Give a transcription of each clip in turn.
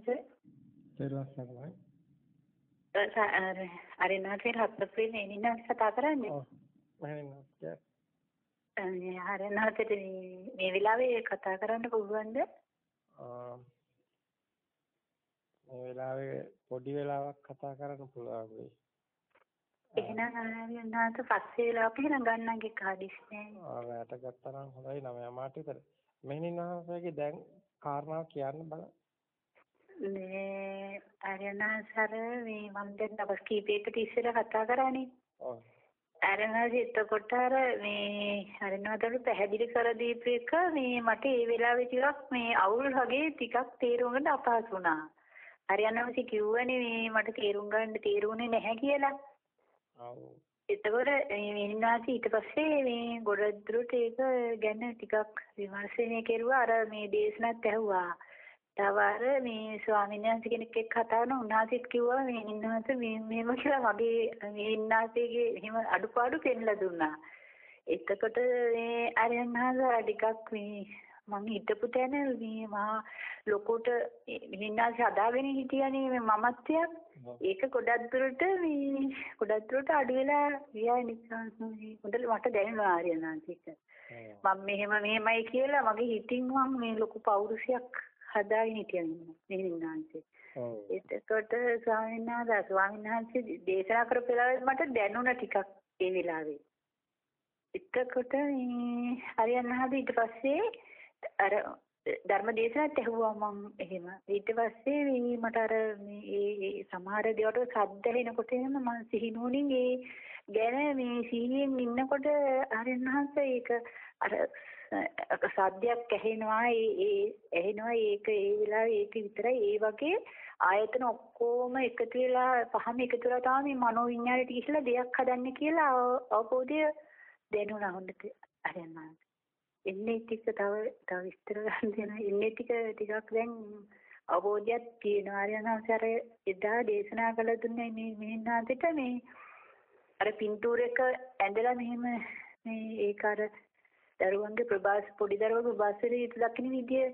වහන්සේ. තෙරුවන් අර එනාගේ රත්නප්‍රිය නේනින්න කතා කරන්නේ. ඔව්. මම හරනාතේ මේ වෙලාවේ කතා කරන්න පුළුවන්ද? මේ වෙලාවේ පොඩි වෙලාවක් කතා කරන්න පුළුවන් වෙයි. එහෙනම් ආයෙත් පස්සේ වෙලාවක එහෙනම් ගන්නන්ගේ කාඩිස් නෑ. ආ රැට ගත්තා නම් හොඳයි 9 මාට විතර. මෙහෙණින් වහන්සේගේ දැන් කාරණාව කියන්න බලන්න. මේ ආර්යනාසර මේ මම දැන් දවස් කීපයකට ඉස්සෙල්ලා කතා කරානේ. ඔව්. ආර්යනාස එතකොට අර මේ ආර්යනාසට පැහැදිලි කර දීපු එක මේ මට ඒ වෙලාවේ ටිකක් මේ අවුල් වගේ ටිකක් තේරුම් ගන්න අපහසු වුණා. ආර්යනාස කිව්වනේ මේ මට තේරුම් ගන්න තේරුනේ නැහැ කියලා. ඔව්. එතකොට මේ වින්නාසි ඊට පස්සේ මේ ගොඩදුරට ඒක ගැන ටිකක් විමර්ශනය කෙරුවා අර මේ දේශනත් ඇහුවා. තව අර මේ ස්වාමීන් වහන්සේ කෙනෙක් එක්ක කතා කරන උන්වහන්සේත් කිව්වා මේ ඉන්නවස මේ මෙහෙම කියලා මගේ මේ ඉන්නාසේගේ එහෙම අඩුපාඩු පෙන්ලා දුන්නා. එතකොට මේ අරයන් මහා ටිකක් මේ මං හිටපු තැන මේ මහා ලොකුට හින්නාසි හදාගෙන හිටියනේ මේ මමත්වයක්. ඒක ගොඩක් දුරට මේ ගොඩක් දුරට අඩු වෙලා ගියා නිකන් මට දැනෙනවා ආර්යනාන්තික මම මෙහෙම මෙහෙමයි කියලා මගේ හිතින් මම මේ ලොකු පෞරුෂයක් හදාගෙන හිටියනේ මෙහෙණාන්සේ එතකොට ස්වාමීන් වහන්සේ ස්වාමීන් වහන්සේ දේශනා කරපු වෙලාවේ මට දැනුණා ටිකක් ඒ වෙලාවේ. එතකොට මේ හරියන්න හද ඊට පස්සේ අර ධර්ම දේශනාත් ඇහුවා මම එහෙම. ඊට පස්සේ මට අර මේ සමහර දේවල්ට සද්ද එනකොට එහෙම මම සිහිනුවණින් ඒ ගැන මේ සීයෙන් ඉන්නකොට ආරණහන්ස ඒක අර සද්දයක් ඇහෙනවා ඒ ඒ ඇහෙනවා ඒක ඒ වෙලාවේ ඒක විතරයි ඒ වගේ ආයතන ඔක්කොම එකතු වෙලා පහම එකතු වෙලා තමයි මේ මනෝ විඤ්ඤාණයට ගිහිල්ලා දෙයක් හදන්නේ කියලා අවබෝධය දැනුණා හොඳට ආරණහන්ස එන්නේ ටික තව තව විස්තර ගන්න දෙනවා. එන්නේ ටික ටිකක් දැන් අවබෝධයක් තියෙනවා. ආර්යනාංශර එදා දේශනා කළ දුන්නේ මේ මෙහෙණාන්තට මේ අර පින්තූර එක ඇඳලා මෙහෙම මේ ඒක අර දරුවන්ගේ ප්‍රබාස් පොඩි දරුවෝ ප්‍රබාසරේ දකින්න විදිය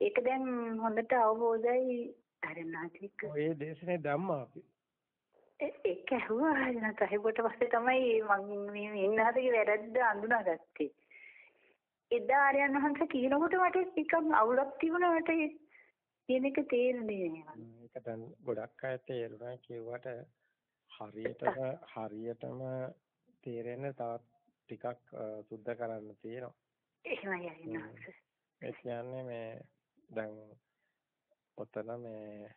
ඒක දැන් හොඳට අවබෝධයි ආර්යනාංශික. ඔය දේශනේ ධම්මා අපි. ඒක ඇහුවා නැත්නම් හෙවට පස්සේ තමයි මම මේ ඉන්න හදේ වැරද්ද අඳුනාගත්තේ. එදා ආර්යයන් වහන්සේ කියනකොට මට නිකන් අවුලක් තිබුණා මට කියන එක තේරුනේ නෑ. ඒක දැන් ගොඩක් අය තේරුණා කියුවට හරියටම හරියටම තේරෙන්න තවත් ටිකක් සුද්ධ කරන්න තියෙනවා. එහෙමයි ආර්යයන් ඒ කියන්නේ මේ දැන් ඔතන මේ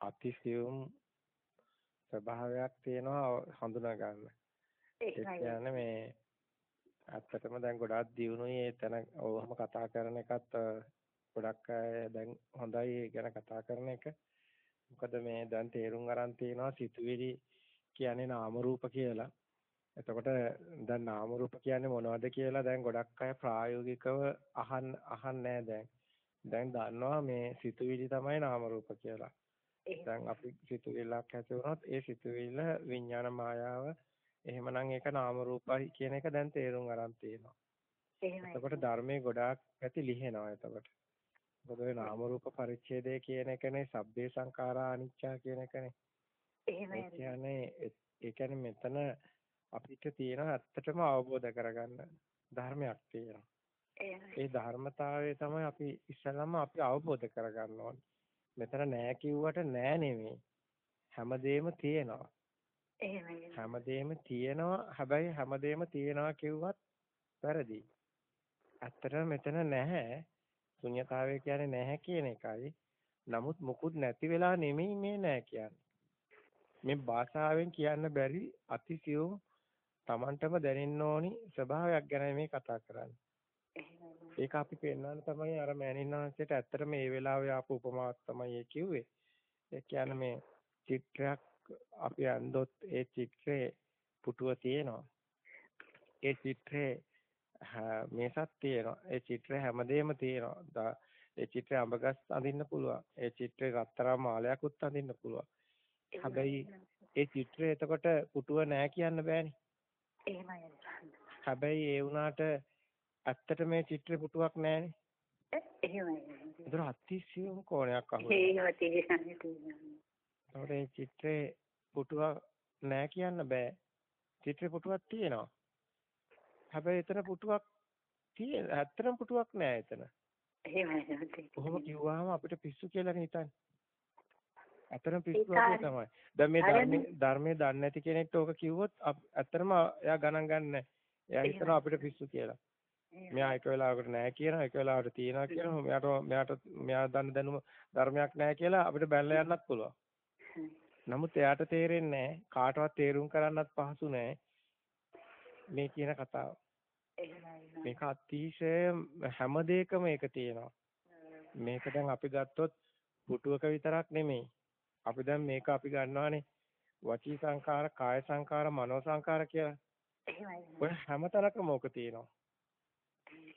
අතිසියුම් ස්වභාවයක් තියෙනවා හඳුනා ගන්න. ඒ කියන්නේ මේ ඇත්තටම දැන් ගොඩාක් දියුණුයි ඒ තැන ඔහොම කතා කරන එකත් ගොඩක් දැන් හොඳයි ගැන කතා කරන එක. මොකද මේ දැන් තේරුම් අරන් තියෙනවා සිතුවිලි කියන්නේ නාම රූප කියලා. එතකොට දැන් නාම රූප කියන්නේ මොනවද කියලා දැන් ගොඩක් අය ප්‍රායෝගිකව අහන්න අහන්නේ දැන්. දැන් දන්නවා මේ සිතුවිලි තමයි නාම රූප කියලා. දැන් අපි සිතුවිල්ලක් ඇති වුණොත් ඒ සිතුවිල්ල විඥාන මායාව එහෙමනම් ඒක නාම රූපයි කියන එක දැන් තේරුම් අරන් තියෙනවා. එහෙමයි. එතකොට ධර්මයේ ගොඩාක් ඇති ලිහෙනවා එතකොට. මොකද ඒ නාම රූප පරිච්ඡේදය කියන එකනේ සබ්බේ සංඛාරා අනිච්චා කියන එකනේ. එහෙමයි. ඒ කියන්නේ ඒ කියන්නේ මෙතන අපිට තියෙන ඇත්තටම අවබෝධ කරගන්න ධර්මයක් තියෙනවා. ඒ ධර්මතාවය තමයි අපි ඉස්සෙල්ලාම අපි අවබෝධ කරගන්න ඕනේ. මෙතන නෑ කිව්වට නෑ නෙමෙයි. හැමදේම තියෙනවා. එහෙමයි. හැමදේම තියෙනවා. හැබැයි හැමදේම තියෙනවා කිව්වත් වැරදි. ඇත්තටම මෙතන නැහැ. ශුන්‍යතාවය කියන්නේ නැහැ කියන එකයි. නමුත් මුකුත් නැති වෙලා නෙමෙයි මේ නැහැ කියන්නේ. මේ භාෂාවෙන් කියන්න බැරි අතිසියුම් Tamanටම දැනෙන්න ඕනි ස්වභාවයක් ගැන මේ කතා කරන්නේ. ඒක අපි පෙන්වන්න තමයි අර මෑණින්නාන්සේට ඇත්තට මේ වෙලාවේ ආපු උපමාවක් තමයි ඒ කිව්වේ. ඒ කියන්නේ මේ චිත්‍රයක් අපි අන්දොත් ඒ චිත්‍රයේ පුටුව තියෙනවා. ඒ චිත්‍රයේ මේසක් තියෙනවා. ඒ චිත්‍රය හැමදේම තියෙනවා. ඒ චිත්‍රය අඹගස් අඳින්න පුළුවන්. ඒ චිත්‍රේ රත්තරන් මාලයක්ත් අඳින්න පුළුවන්. හැබැයි ඒ චිත්‍රය එතකොට පුටුව නෑ කියන්න බෑනේ. එහෙමයි. හැබැයි ඒ වුණාට ඇත්තට මේ චිත්‍රේ පුටුවක් නෑනේ. එහෙමයි. ඒතර අතිසියුම් කෝණයක් අහුවෙනවා. ඒව තියෙනවා තියෙනවා. ඒතකොට මේ චිත්‍රේ පුටුවක් නෑ කියන්න බෑ. චිත්‍රේ පුටුවක් තියෙනවා. හැබැයි එතන පුටුවක් තියෙන ඇත්තටම පුටුවක් නෑ එතන. එහෙමයි. කොහොම කිව්වහම අපිට පිස්සු කියලා හිතන්නේ. ඇත්තටම පිස්සු වගේ තමයි. දැන් මේ ධර්මයේ ධර්මයේ දන්නේ නැති කෙනෙක්ට ඕක කිව්වොත් ඇත්තටම එයා ගණන් ගන්නෑ. එයා හිතනවා අපිට පිස්සු කියලා. මෙයා එක වෙලාවකට නෑ කියනවා එක වෙලාවකට තියනවා කියනවා මෙයාට මෙයාට මෙයා දන්න දැනුම ධර්මයක් නෑ කියලා අපිට බැලලා යන්නත් පුළුවන්. නමුත් එයාට තේරෙන්නේ කාටවත් තේරුම් කරන්නත් පහසු නෑ මේ කියන කතාව. මේක අතිශය හැම දෙයකම ඒක තියෙනවා. මේක දැන් අපි ගත්තොත් පුටුවක විතරක් නෙමෙයි. අපි දැන් මේක අපි ගන්නවානේ. වචී සංකාර, කාය සංකාර, මනෝ සංකාර කියලා. ඔය හැමතැනකම ඕක තියෙනවා.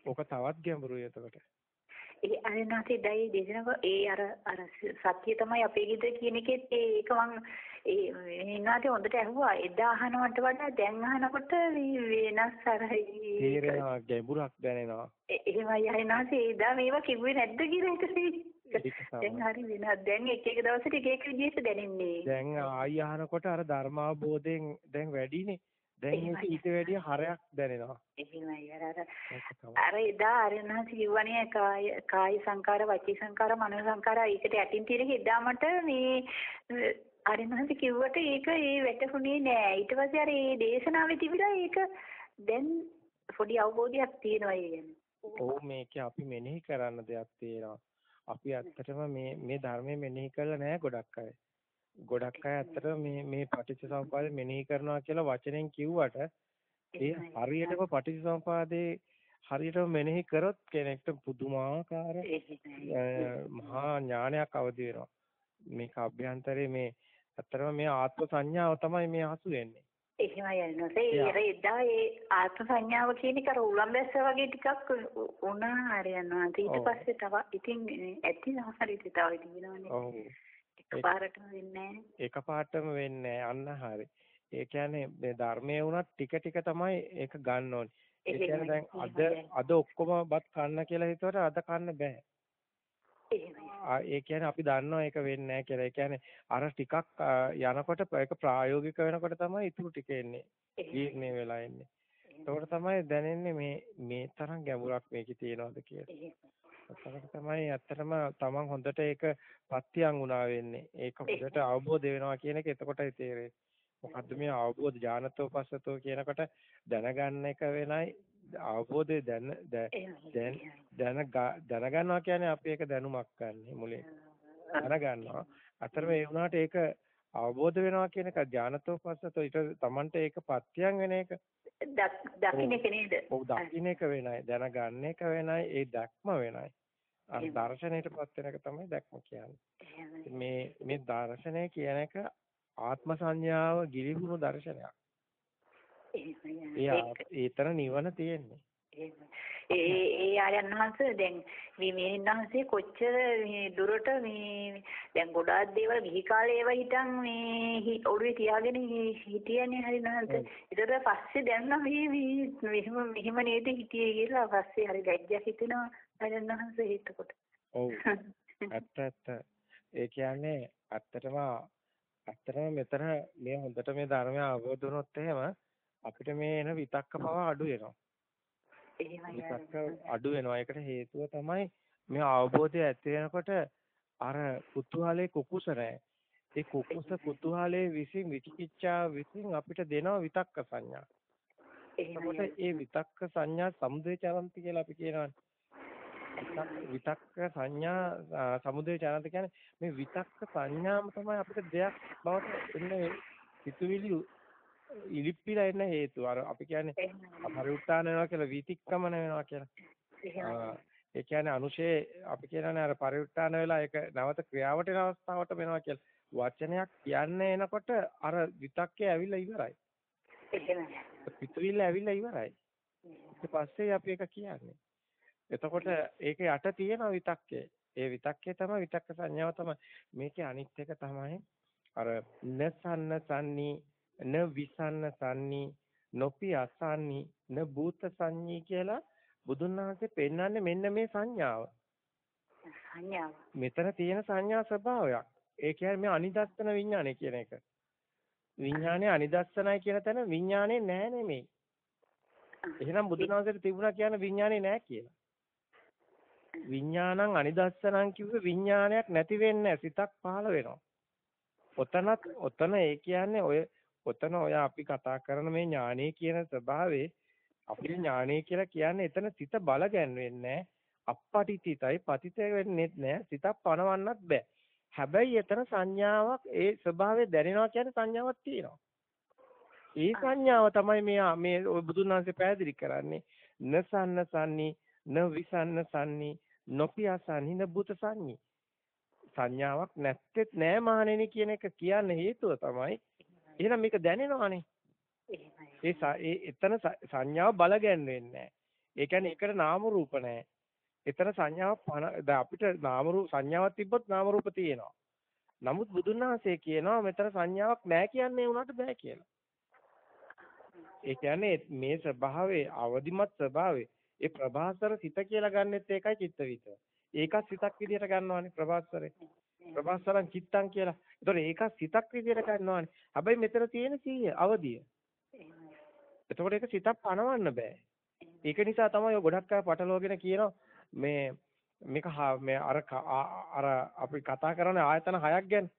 ඕක තවත් ගැඹුරුයි එතකොට. ඒ අරනාතේ දැයි දේශනක ඒ අර අර සත්‍ය තමයි අපේ ගෙදර කියන එකෙත් ඒක මං ඒ ඉන්නාට හොඳට ඇහුවා. එදා අහනවට වඩා දැන් අහනකොට වෙනස් අරයි. තේරෙනවා ගැඹුරක් දැනෙනවා. එහෙමයි අරනාතේ එදා මේවා කිව්වේ නැද්ද කියලා හිතේ දැන් හරි වෙනස් දැන් එක එක දවසට එක එක විදිහට දැනෙන්නේ දැන් ආයි අහනකොට අර ධර්මාබෝධයෙන් දැන් වැඩිනේ දැන් මේක ඊට වැඩිය හරයක් දැනෙනවා. එහෙමයි අර අර අර එදා අරනහස කිව්වනේ කාය කාය සංකාර වචී සංකාර මනෝ සංකාර ඒකට යටින් තියෙන එදා මට මේ අරනහස කිව්වට ඒක ඒ වැටහුනේ නෑ. ඊට පස්සේ අර ඒ දේශනාවේ තිබිලා ඒක දැන් පොඩි අවබෝධයක් තියෙනවා ඒ ගැන. ඔව් මේකේ අපි මෙනෙහි කරන්න දෙයක් තියෙනවා. අපි ඇත්තටම මේ මේ ධර්මයේ මෙනෙහි කරලා නෑ ගොඩක් අය. ගොඩක් අය ඇත්තට මේ මේ පටිච්චසමුපාදය මෙනෙහි කරනවා කියලා වචනෙන් කිව්වට ඒ හරියටම පටිච්චසමුපාදේ හරියටම මෙනෙහි කරොත් කෙනෙක්ට පුදුමාකාර මහා ඥානයක් අවදි වෙනවා. මේක අභ්‍යන්තරේ මේ ඇත්තටම මේ ආත්ම සංඥාව තමයි මේ හසු වෙන්නේ. එහෙමයි යනවා. ඒ එදා ඒ ආත්ම සංඥාව කියන එක අර උලම්බැස්ස වගේ ටිකක් වුණා හරියනවා. ඊට පස්සේ තව ඉතින් ඇති හරියට තව. ඔව්. එකපාරටම වෙන්නේ එකපාරටම වෙන්නේ අන්න හරි. ඒ කියන්නේ මේ ධර්මයේ වුණත් ටික ටික තමයි ඒක ගන්න ඕනේ. ඒ කියන්නේ දැන් අද අද ඔක්කොම බත් කන්න කියලා හිතුවට අද කන්න බෑ. ඒ කියන්නේ අපි දන්නවා ඒක වෙන්නේ නැහැ කියලා. ඒ කියන්නේ අර ටිකක් යනකොට ඒක ප්‍රායෝගික වෙනකොට තමයි ඊටු ටික එන්නේ. ජීර්ණේ වෙලා එන්නේ. එතකොට තමයි දැනෙන්නේ මේ මේ තරම් ගැඹුරක් මේකේ තියෙනවද කියලා. එතකොට තමයි ඇත්තටම තමන් හොඳට ඒක පත්‍යං වුණා වෙන්නේ. ඒක හොඳට අවබෝධ වෙනවා කියන එක එතකොටයි තේරෙන්නේ. මොකද්ද මේ අවබෝධ ඥානතෝ පස්සතෝ කියනකොට දැනගන්න එක වෙනයි අවබෝධය දැන දැන් දැන දැනගන්නවා කියන්නේ අපි ඒක දැනුමක් ගන්න මුලින් දැනගන්නවා. අතරම ඒ වුණාට ඒක අවබෝධ වෙනවා කියන එක ඥානතෝ පස්සතෝ ඊට තමන්ට ඒක පත්‍යං වෙන එක. දකින්න එක නේද? ඔව් දකින්න එක වෙනයි දැනගන්න එක වෙනයි ඒ දැක්ම වෙනයි. අර දර්ශනයටපත් වෙන එක තමයි දැක්ම කියන්නේ. මේ මේ දර්ශනය කියන එක ආත්ම සංඥාව ගිලිහුණු දර්ශනයක්. ඒතර නිවන තියෙන්නේ. ඒ ඒ ආයන්වංශ දැන් මේ මේනන්සේ කොච්චර මේ දුරට මේ දැන් ගොඩාක් දේවල් ගිහි කාලේ ඒවා හිටන් මේ ඔළුවේ තියාගෙන හිටියනේ හරි නේද ඒතර පස්සේ දැන් මේ මෙහෙම මෙහෙම නේද හිටියේ කියලා පස්සේ හරි ලැජ්ජා හිතෙනවා ආයන්වංශ හිතකොට ඔව්. ඇත්ත ඇත්ත. ඒ කියන්නේ ඇත්තටම ඇත්තටම මෙතන මේ හොඳට මේ ධර්මය අවබෝධ වුණොත් එහෙම අපිට මේ එන විතක්ක පව අඩු වෙනවා විතක්ක අඩු වෙනවා. ඒකට හේතුව තමයි මේ අවබෝධය ඇති වෙනකොට අර කුතුහලේ කුකුස නැහැ. ඒ කුකුස කුතුහලේ විසින් විචිකිච්ඡා විසින් අපිට දෙනවා විතක්ක සංඥා. එතකොට ඒ විතක්ක සංඥා සමුදේ චරන්ති කියලා අපි කියනවානේ. විතක්ක සංඥා සමුදේ චරන්ති කියන්නේ මේ විතක්ක සංඥාම තමයි අපිට දෙයක් බවට එන්නේ සිතුවිලි ඉලිප්පිලා එන්න හේතුව. අර අපි කියන්නේ පරිඋත්තාන වෙනවා කියලා විතික්කමන වෙනවා කියලා. ඒ කියන්නේ අනුශේ අපි කියනනේ අර පරිඋත්තාන වෙලා ඒක නැවත ක්‍රියාවට එන අවස්ථාවට වෙනවා කියලා. වචනයක් කියන්නේ එනකොට අර විතක්කේ ඇවිල්ලා ඉවරයි. පිටුවිල්ල ඇවිල්ලා ඉවරයි. ඊට පස්සේ අපි ඒක කියන්නේ. එතකොට ඒක යට තියෙන විතක්කේ. ඒ විතක්කේ තමයි විතක්ක සංඥාව තමයි. මේකේ අනිත් එක තමයි අර නසන්න සන්නී න විසන්න සන්නි නොපි අසන්නි න භූත සංඤී කියලා බුදුන් වහන්සේ පෙන්වන්නේ මෙන්න මේ සංඥාව. සංඥාව. මෙතන තියෙන සංඥා ස්වභාවයක්. ඒ කියන්නේ මේ අනිදස්සන විඥානය කියන එක. විඥානේ අනිදස්සනයි කියන තැන විඥානේ නැහැ නෙමෙයි. එහෙනම් බුදුන් වහන්සේට තිබුණා කියන විඥානේ නැහැ කියලා. විඥානං අනිදස්සනං කිව්වේ විඥානයක් නැති වෙන්නේ සිතක් පහළ වෙනවා. ඔතනත් ඔතන ඒ කියන්නේ ඔය ඔතන ඔය අපි කතා කරන මේ ඥානීය කියන ස්වභාවයේ අපේ ඥානීය කියලා කියන්නේ එතන සිත බල ගැන්වෙන්නේ අපපටිතිතයි පතිත වෙන්නේ නැහැ සිතක් පණවන්නත් බෑ. හැබැයි එතන සංඥාවක් ඒ ස්වභාවය දැනෙනවා කියන්නේ සංඥාවක් තියෙනවා. ඒ සංඥාව තමයි මේ මේ බුදුන් වහන්සේ පැහැදිලි කරන්නේ. නසන්න සන්නි න විසන්න සන්නි නොපියසන්නි න බුත සන්නි. සංඥාවක් නැත්තේත් නෑ මහණෙනි කියන එක කියන්න හේතුව තමයි එහෙනම් මේක දැනෙනවානේ. ඒ ඒ එතන සංඥාව බල ගැන්වෙන්නේ ඒ කියන්නේ ඒකට නාම රූප නැහැ. එතන සංඥාව අපිට නාම රූප සංඥාවක් තිබ්බොත් නාම රූප තියෙනවා. නමුත් බුදුන් වහන්සේ කියනවා මෙතන සංඥාවක් නැහැ කියන්නේ උනාට බෑ කියලා. ඒ කියන්නේ මේ ස්වභාවයේ අවදිමත් ස්වභාවයේ ඒ ප්‍රභාසර සිත කියලා ගන්නෙත් ඒකයි චිත්ත විතර. ඒකත් සිතක් විදියට ගන්නවානේ ප්‍රභාසරේ. ප්‍රභාසරං චිත්තං කියලා. ඒතකොට ඒකත් සිතක් විදියට ගන්නවානේ. හැබැයි මෙතන තියෙන සීය අවදිය. එතකොට ඒක සිතක් පනවන්න බෑ. ඒක නිසා තමයි ඔය ගොඩක් අය පටලවගෙන කියනවා මේ මේක මේ අර අර අපි කතා කරන ආයතන හයක් ගැන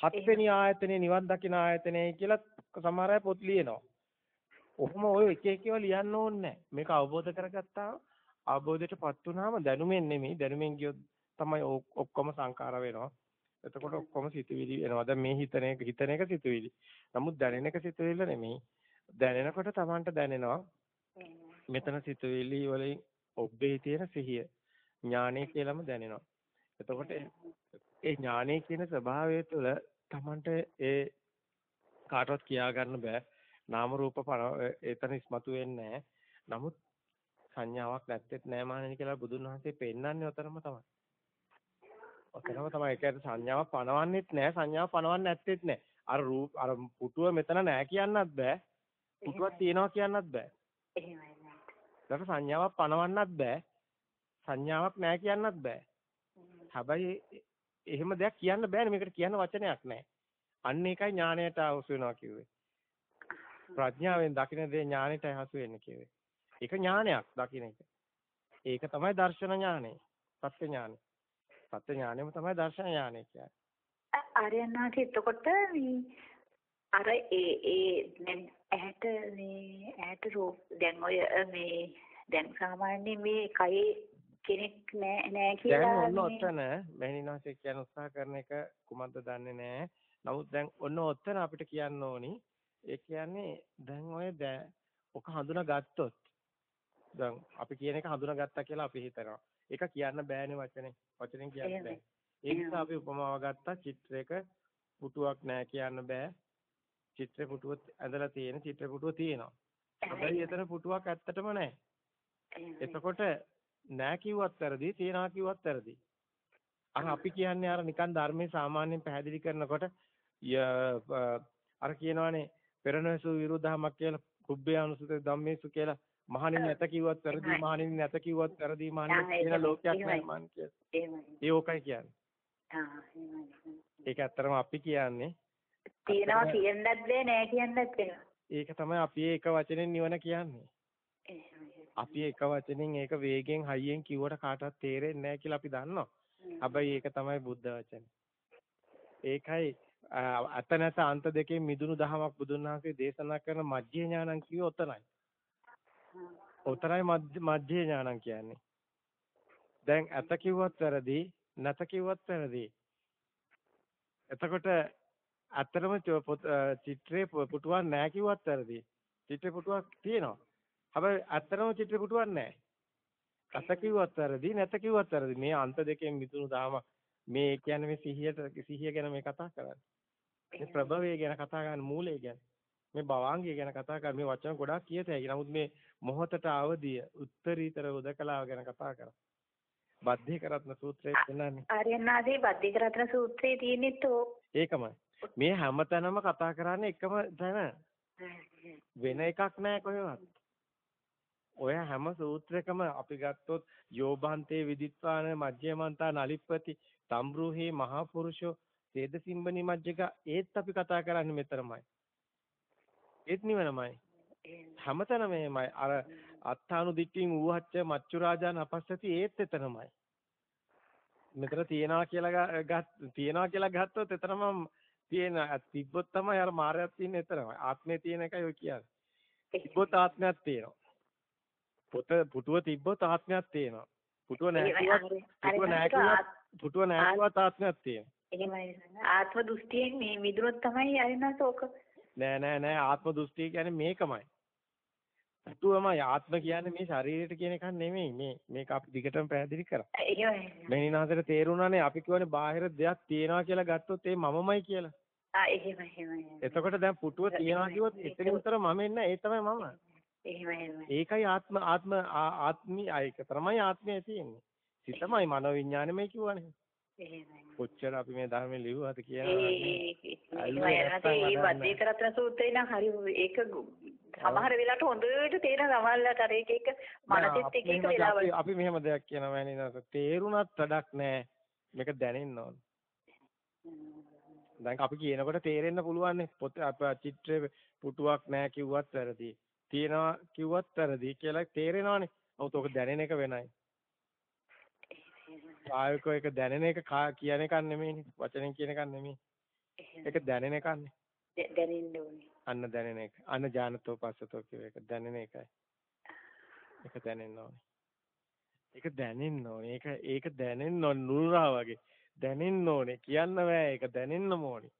හත්වෙනි ආයතනේ නිවන් දකින ආයතනේ කියලා සමහර අය පොත් ලියනවා. ඔහොම ඔය එක එක ඒවා ලියන්න ඕනේ මේක අවබෝධ කරගත්තා අවබෝධයටපත් වුනහම දැනුමෙන් නෙමෙයි දැනුමෙන් ගියොත් තමයි ඔක්කොම සංකාර වෙනවා. එතකොට ඔක්කොම සිතුවිලි වෙනවා. දැන් මේ හිතන එක හිතන එක සිතුවිලි. නමුත් දැනෙන එක සිතුවිල්ල නෙමෙයි. දැනෙනකොට Tamanට දැනෙනවා. මෙතන සිතුවිලි වලින් ඔබ්බේ තියෙන සිහිය. ඥානය කියලාම දැනෙනවා. එතකොට ඒ ඥානය කියන ස්වභාවය තුළ Tamanට ඒ කාටවත් කියා ගන්න බෑ. නාම රූප එතන ඉස්මතු වෙන්නේ නමුත් සංඥාවක් නැත්තේත් නෑ මානෙනි කියලා බුදුන් වහන්සේ පෙන්නන්නේ ඔතනම තමයි. ඔතනම තමයි ඒ කියන්නේ සංඥාවක් පනවන්නෙත් නෑ සංඥාව පනවන්නේ නැත්තේත් නෑ. අර රූප අර පුටුව මෙතන නෑ කියන්නත් බෑ. පුටුවක් තියෙනවා කියන්නත් බෑ. එහෙමයි. ඊට සංඥාවක් පනවන්නත් බෑ. සංඥාවක් නැහැ කියන්නත් බෑ. හැබැයි එහෙම දෙයක් කියන්න බෑනේ මේකට කියන්න වචනයක් නැහැ. අන්න ඒකයි ඥාණයට අවශ්‍ය වෙනවා කිව්වේ. ප්‍රඥාවෙන් දකින්න දේ ඥාණයටයි හසු වෙන්නේ කිව්වේ. ඒක ඥානයක් දකින්න එක. ඒක තමයි දර්ශන ඥානෙ. සත්‍ය ඥානෙ. සත්‍ය ඥානෙම තමයි දර්ශන ඥානෙ කියන්නේ. ආර්යනාථ එතකොට මේ අර ඒ ඒ ඇහැට මේ ඇහැට රූප දැන් ඔය මේ දැන් සාමාන්‍යයෙන් මේ කයේ කෙනෙක් නෑ නෑ කියලා දැන් ඔන්න ඔතන මෑණින්වහන්සේ කියන උත්සාහ කරන එක කුමක්ද දන්නේ නෑ. නමුත් දැන් ඔන්න ඔතන අපිට කියන්න ඕනි. ඒ කියන්නේ දැන් ඔය ඔක හඳුනාගත්තොත් දැන් අපි කියන එක හඳුනාගත්තා කියලා අපි හිතනවා. ඒක කියන්න බෑනේ වචනේ. වචනෙන් කියන්න බෑ. ඒ නිසා අපි උපමාව ගත්තා චිත්‍රයක පුටුවක් නෑ කියන්න බෑ. චිත්‍ර පුටුව ඇඳලා තියෙන චිත්‍ර පුටුව තියෙනවා. හැබැයි එතන පුටුවක් ඇත්තටම නෑ. එතකොට නෑ කිව්වත් වැරදි, තියනවා කිව්වත් වැරදි. අර අපි කියන්නේ අර නිකන් ධර්මයේ සාමාන්‍යයෙන් පැහැදිලි කරනකොට අර කියනවානේ පෙරණසු විරුද්ධහමක් කියලා කුබ්බේ අනුසුත ධම්මේසු කියලා මහණෙනි නැත කිව්වත් වැරදි මහණෙනි නැත කිව්වත් වැරදි මහණෙනි කියන ලෝකයක් නෑ මන් කියලා. ඒ ඕකයි කියන්නේ. ඒක ඇත්තරම අපි කියන්නේ තියනවා කියන්නත් බෑ නෑ කියන්නත් ඒක තමයි අපි ඒක වචනෙන් නිවන කියන්නේ. අපි එක වචනෙන් ඒක වේගෙන් හයියෙන් කිව්වට කාටවත් තේරෙන්නේ නැහැ කියලා අපි දන්නවා. හැබැයි ඒක තමයි බුද්ධ වචනේ. ඒකයි අත නැත අන්ත දෙකේ මිදුණු දහමක් බුදුන් වහන්සේ දේශනා කරන මජ්ජේ ඥානං කිව්ව ඔතනයි. ඔතනයි මජ්ජේ ඥානං කියන්නේ. දැන් අත කිව්වත් වැරදි, නැත කිව්වත් වැරදි. එතකොට ඇත්තටම චිත්‍රේ පුටුවක් නැහැ කිව්වත් වැරදි. චිත්‍රේ පුටුවක් තියෙනවා. හැබැයි ඇත්තටම චිත්‍ර පුටුවක් නැහැ. අත කිව්වත් වැරදි නැත කිව්වත් වැරදි. මේ අන්ත දෙකෙන් මිදුණු දාම මේ කියන්නේ මේ සිහියට සිහිය ගැන මේ කතා කරන්නේ. මේ ප්‍රභවය ගැන කතා කරන මූලය ගැන. මේ භවාංගය ගැන කතා කර මේ වචන ගොඩාක් කියත හැකි. නමුත් මේ මොහොතට අවදිය උත්තරීතර උදකලාව ගැන කතා කරා. බද්ධිකරත්න සූත්‍රයේ කියනනේ. ආර්යනාදී බද්ධිකරත්න සූත්‍රයේ තියෙනෙත් ඒකමයි. මේ හැමතැනම කතා කරන්නේ එකම තැන. වෙන එකක් නෑ කොහෙවත්. ඔය හැම සූත්‍රයකම අපි ගත්තොත් යෝභාන්තේ විදිත්වාන මජ්ජේමන්තා නලිප්පති තම්බ්‍රුහි මහා පුරුෂෝ සේදසිම්බනි මජ්ජක ඒත් අපි කතා කරන්නේ මෙතරම්යි. ඒත් නිවනමයි. හැමතැනම මේමයි. අර අත්තානු දිට්ඨින් ඌහච්ච මච්චු රාජාන අපස්සති ඒත් එතනමයි. මෙතන තියනවා කියලා තියනවා කියලා ගත්තොත් එතනම තියෙන තිබ්බොත් තමයි අර මායයක් තියෙන්නේ එතනමයි. ආත්මේ තියෙන එකයි ඔය කියන්නේ. තිබ්බොත් ආත්මයක් තියෙනවා. පොත පුටුව තිබ්බොත් ආත්මයක් තියෙනවා. පුටුව නැහැ පුටුව නැහැ පුටුව නැහැ ආත්මයක් තියෙනවා. එහෙමයි ආත්ම දෘෂ්ටියෙන් මේ මිදුනොත් තමයි අරිනස ඕක. නෑ නෑ නෑ ආත්ම දෘෂ්ටිය කියන්නේ මේකමයි. පුටුවමයි ආත්ම කියන්නේ මේ ශරීරයට කියන එකක් නෙමෙයි මේ මේක අපි දිගටම පැහැදිලි කරා. එහෙමයි. මෙනිනාසට තේරුණානේ අපි කියවනේ බාහිර දෙයක් තියෙනවා කියලා ගත්තොත් ඒ මමමයි කියලා. ආ එහෙමයි එහෙමයි. එතකොට දැන් පුටුව තියනවා කිව්වොත් එතනින් උතර මම එන්නේ ඒ තමයි මම. එහෙමයි. ඒකයි ආත්ම ආත්ම ආත්මී ඒක තමයි ආත්මය තියෙන්නේ. සිතමයි මනෝ විඥානමයි කියවනේ. එහෙමයි. කොච්චර අපි මේ ධර්මයේ ලිව්වද කියනවා. ඒ වද්දේතරත්න සූත්‍රේ නම් හරි ඒක සමහර වෙලාවට හොඳට තේරෙන සමහරලාට අර එක එක මනසෙත් එක එක වෙලාවල අපි මෙහෙම දෙයක් කියනවා මෑණිනස තේරුණත් වැඩක් නැහැ මේක දැනෙන්න ඕන. දැන් අපි කියනකොට තේරෙන්න පුළුවන් පොත චිත්‍රේ පුටුවක් නැහැ කිව්වත් වැරදි. තියනවා කිව්වත් වැරදි කියලා තේරෙනවානේ. ඔව් ඒක දැනෙන එක වෙනයි. කායකෝ එක දැනෙන එක කියන එකක් නෙමෙයිනේ. වචනෙන් කියන එකක් නෙමෙයි. ඒක දැනෙන එකක්නේ. දැනෙන්න ඕනේ. අන්න දැනෙන එක. අන්න ඥානතෝ පස්සතෝ කියව එක දැනෙන එකයි. ඒක දැනෙන්න ඕනේ. ඒක දැනෙන්න ඕනේ. ඒක ඒක දැනෙන්න ඕනේ නුරා වගේ. දැනෙන්න ඕනේ. කියන්න බෑ ඒක දැනෙන්න ඕනේ.